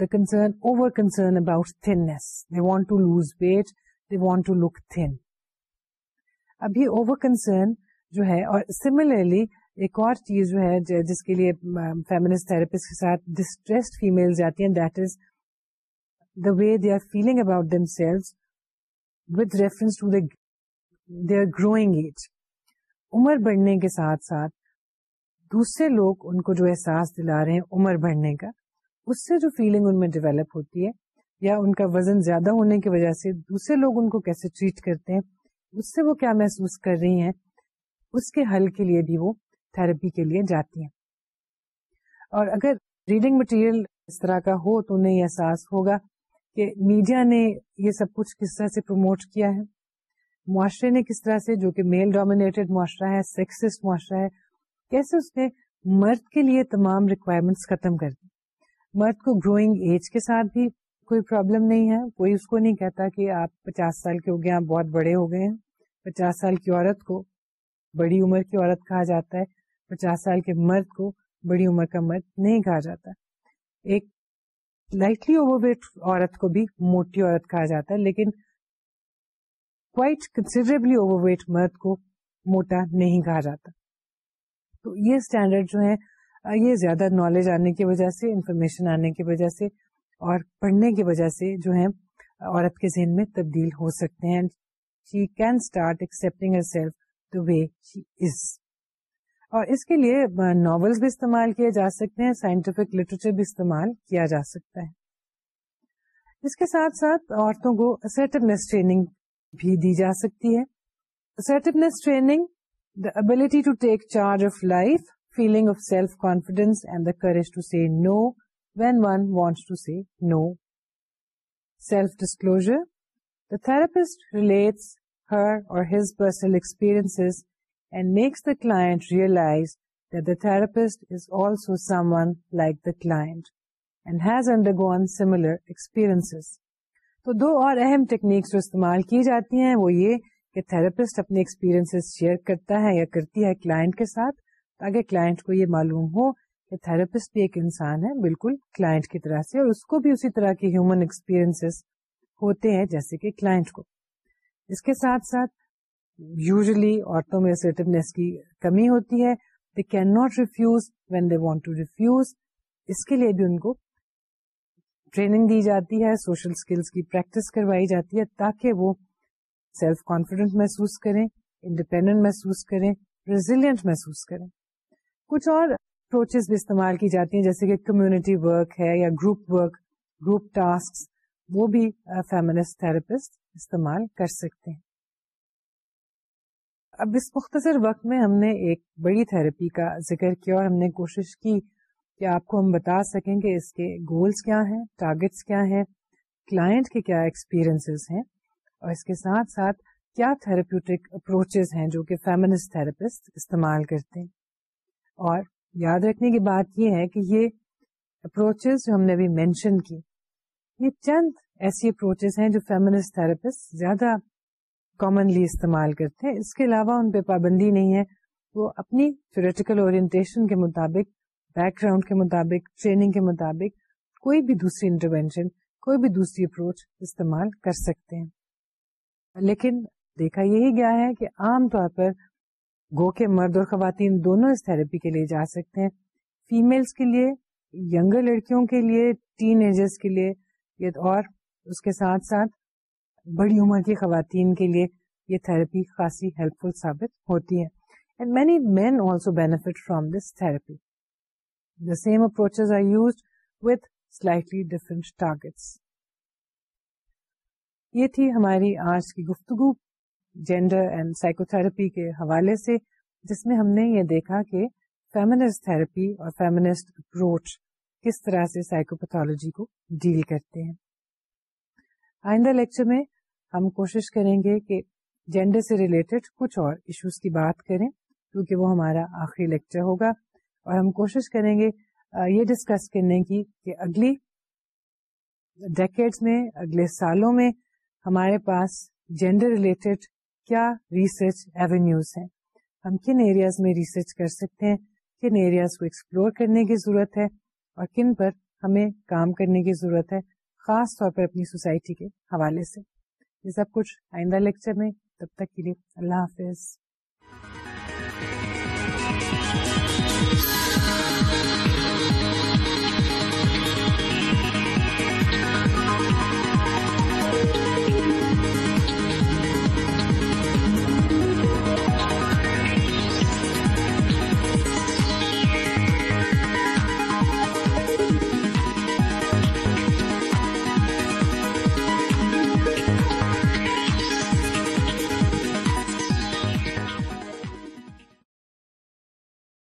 the concern concern over over about thinness they they want want to to lose weight look thin concern جو ہے اور سملرلی ایک اور چیز جو ہے جس کے لیے فیملیز تھراپسٹ کے ساتھ ڈسٹریسڈ فیمیل جاتی ہیں that is the way they are feeling about themselves with reference to they are growing age عمر بڑھنے کے ساتھ ساتھ دوسرے لوگ ان کو جو احساس دلا رہے ہیں عمر بڑھنے کا اس سے جو فیلنگ ان میں ڈیولپ ہوتی ہے یا ان کا وزن زیادہ ہونے کی وجہ سے دوسرے لوگ ان کو کیسے ٹریٹ کرتے ہیں اس سے وہ کیا محسوس کر رہی ہیں اس کے حل کے لیے بھی وہ تھراپی کے لیے جاتی ہیں اور اگر ریڈنگ مٹیریل اس طرح کا ہو تو یہ احساس ہوگا کہ میڈیا نے یہ سب کچھ کس طرح سے پروموٹ کیا ہے معاشرے نے کس طرح سے جو کہ میل ڈومینیٹڈ معاشرہ ہے سیکسسٹ معاشرہ ہے کیسے اس نے مرد کے لیے تمام ریکوائرمنٹس ختم کر دی مرد کو گروئنگ ایج کے ساتھ بھی کوئی پرابلم نہیں ہے کوئی اس کو نہیں کہتا کہ آپ پچاس سال کے ہو گئے آپ بہت بڑے ہو گئے ہیں پچاس سال کی عورت کو بڑی عمر کی عورت کہا جاتا ہے پچاس سال کے مرد کو بڑی عمر کا مرد نہیں کہا جاتا ایک لائٹلی اوور ویٹ عورت کو بھی موٹی عورت کہا جاتا ہے لیکن کوائٹ اوور ویٹ مرد کو موٹا نہیں کہا جاتا تو یہ اسٹینڈرڈ جو ہے یہ زیادہ نالج آنے کی وجہ سے انفارمیشن آنے کی وجہ سے اور پڑھنے کی وجہ سے جو ہے عورت کے ذہن میں تبدیل ہو سکتے ہیں she she can start accepting way as اور اس کے لیے ناولس بھی استعمال کیے جا سکتے ہیں سائنٹیفک لٹریچر بھی استعمال کیا جا سکتا ہے اس کے ساتھ ساتھ عورتوں کو اسرٹونیس ٹریننگ بھی دی جا سکتی ہے assertiveness training the ability to take charge of life feeling of self confidence and the courage to say no when one wants to say no self disclosure the therapist relates her or his personal experience and makes the client realize that the therapist is also someone like the client and has undergone similar experiences. تو دو اور اہم techniques جو استعمال کی جاتی ہیں وہ یہ کہ تھراپسٹ اپنے ایکسپیرینس شیئر کرتا ہے یا کرتی ہے کلائنٹ کے ساتھ تاکہ کلائنٹ کو یہ معلوم ہو کہ تھراپسٹ بھی ایک انسان ہے بالکل کلائنٹ کی طرح سے اور اس کو بھی اسی طرح کے ہیومن ایکسپیرینس ہوتے ہیں جیسے کہ کلائنٹ کو اس کے ساتھ ساتھ یوزلی عورتوں میں کمی ہوتی ہے they can not refuse when they want to refuse اس کے لیے بھی ان کو ٹریننگ دی جاتی ہے سوشل اسکلس کی پریکٹس کروائی جاتی ہے تاکہ وہ سیلف کانفیڈنٹ محسوس کریں انڈیپینڈنٹ محسوس کریں ریزیلینٹ محسوس کریں کچھ اور اپروچز بھی استعمال کی جاتی ہیں جیسے کہ کمیونٹی ورک ہے یا گروپ ورک گروپ ٹاسک وہ بھی فیملیس uh, تھراپسٹ استعمال کر سکتے ہیں اب اس مختصر وقت میں ہم نے ایک بڑی تھراپی کا ذکر کیا اور ہم نے کوشش کی کہ آپ کو ہم بتا سکیں کہ اس کے گولس کیا ہیں ٹارگیٹس کیا ہیں کلائنٹ کے کیا ایکسپیرئنسز ہیں اور اس کے ساتھ ساتھ کیا تھراپیوٹک اپروچز ہیں جو کہ فیمنسٹ تھراپسٹ استعمال کرتے ہیں اور یاد رکھنے کی بات یہ ہے کہ یہ اپروچز جو ہم نے ابھی مینشن کی یہ چند ایسی اپروچز ہیں جو فیمنسٹ تھراپسٹ زیادہ کامنلی استعمال کرتے ہیں اس کے علاوہ ان پہ پابندی نہیں ہے وہ اپنی اورینٹیشن کے مطابق بیک گراؤنڈ کے مطابق ٹریننگ کے مطابق کوئی بھی دوسری انٹروینشن کوئی بھی دوسری اپروچ استعمال کر سکتے ہیں لیکن دیکھا یہی گیا ہے کہ عام طور پر گو کے مرد اور خواتین دونوں اس تھراپی کے لیے جا سکتے ہیں فیملس کے لیے یگر لڑکیوں کے لیے ٹین ایجرس کے لیے اور اس کے ساتھ ساتھ بڑی عمر کی خواتین کے لیے یہ تھراپی خاصی ہیلپ فل ثابت ہوتی ہے and many men also benefit from this therapy the same with slightly targets یہ تھی ہماری آج کی گفتگو جینڈر اینڈ سائیکو تھراپی کے حوالے سے جس میں ہم نے یہ دیکھا کہ فیمنسٹ تھراپی اور فیمنسٹ اپروچ کس طرح سے سائیکوپیتھولوجی کو ڈیل کرتے ہیں آئندہ لیکچر میں ہم کوشش کریں گے کہ جینڈر سے ریلیٹڈ کچھ اور ایشوز کی بات کریں کیونکہ وہ ہمارا آخری لیکچر ہوگا اور ہم کوشش کریں گے یہ ڈسکس کرنے کی کہ اگلی ڈیکیڈ میں اگلے سالوں میں ہمارے پاس جینڈر ریلیٹڈ کیا ریسرچ ایوینیوز ہیں ہم کن ایریاز میں ریسرچ کر سکتے ہیں کن ایریاز کو ایکسپلور کرنے کی ضرورت ہے اور کن پر ہمیں کام کرنے کی ضرورت ہے خاص طور پر اپنی سوسائٹی کے حوالے سے یہ سب کچھ آئندہ لیکچر میں تب تک کے لیے اللہ حافظ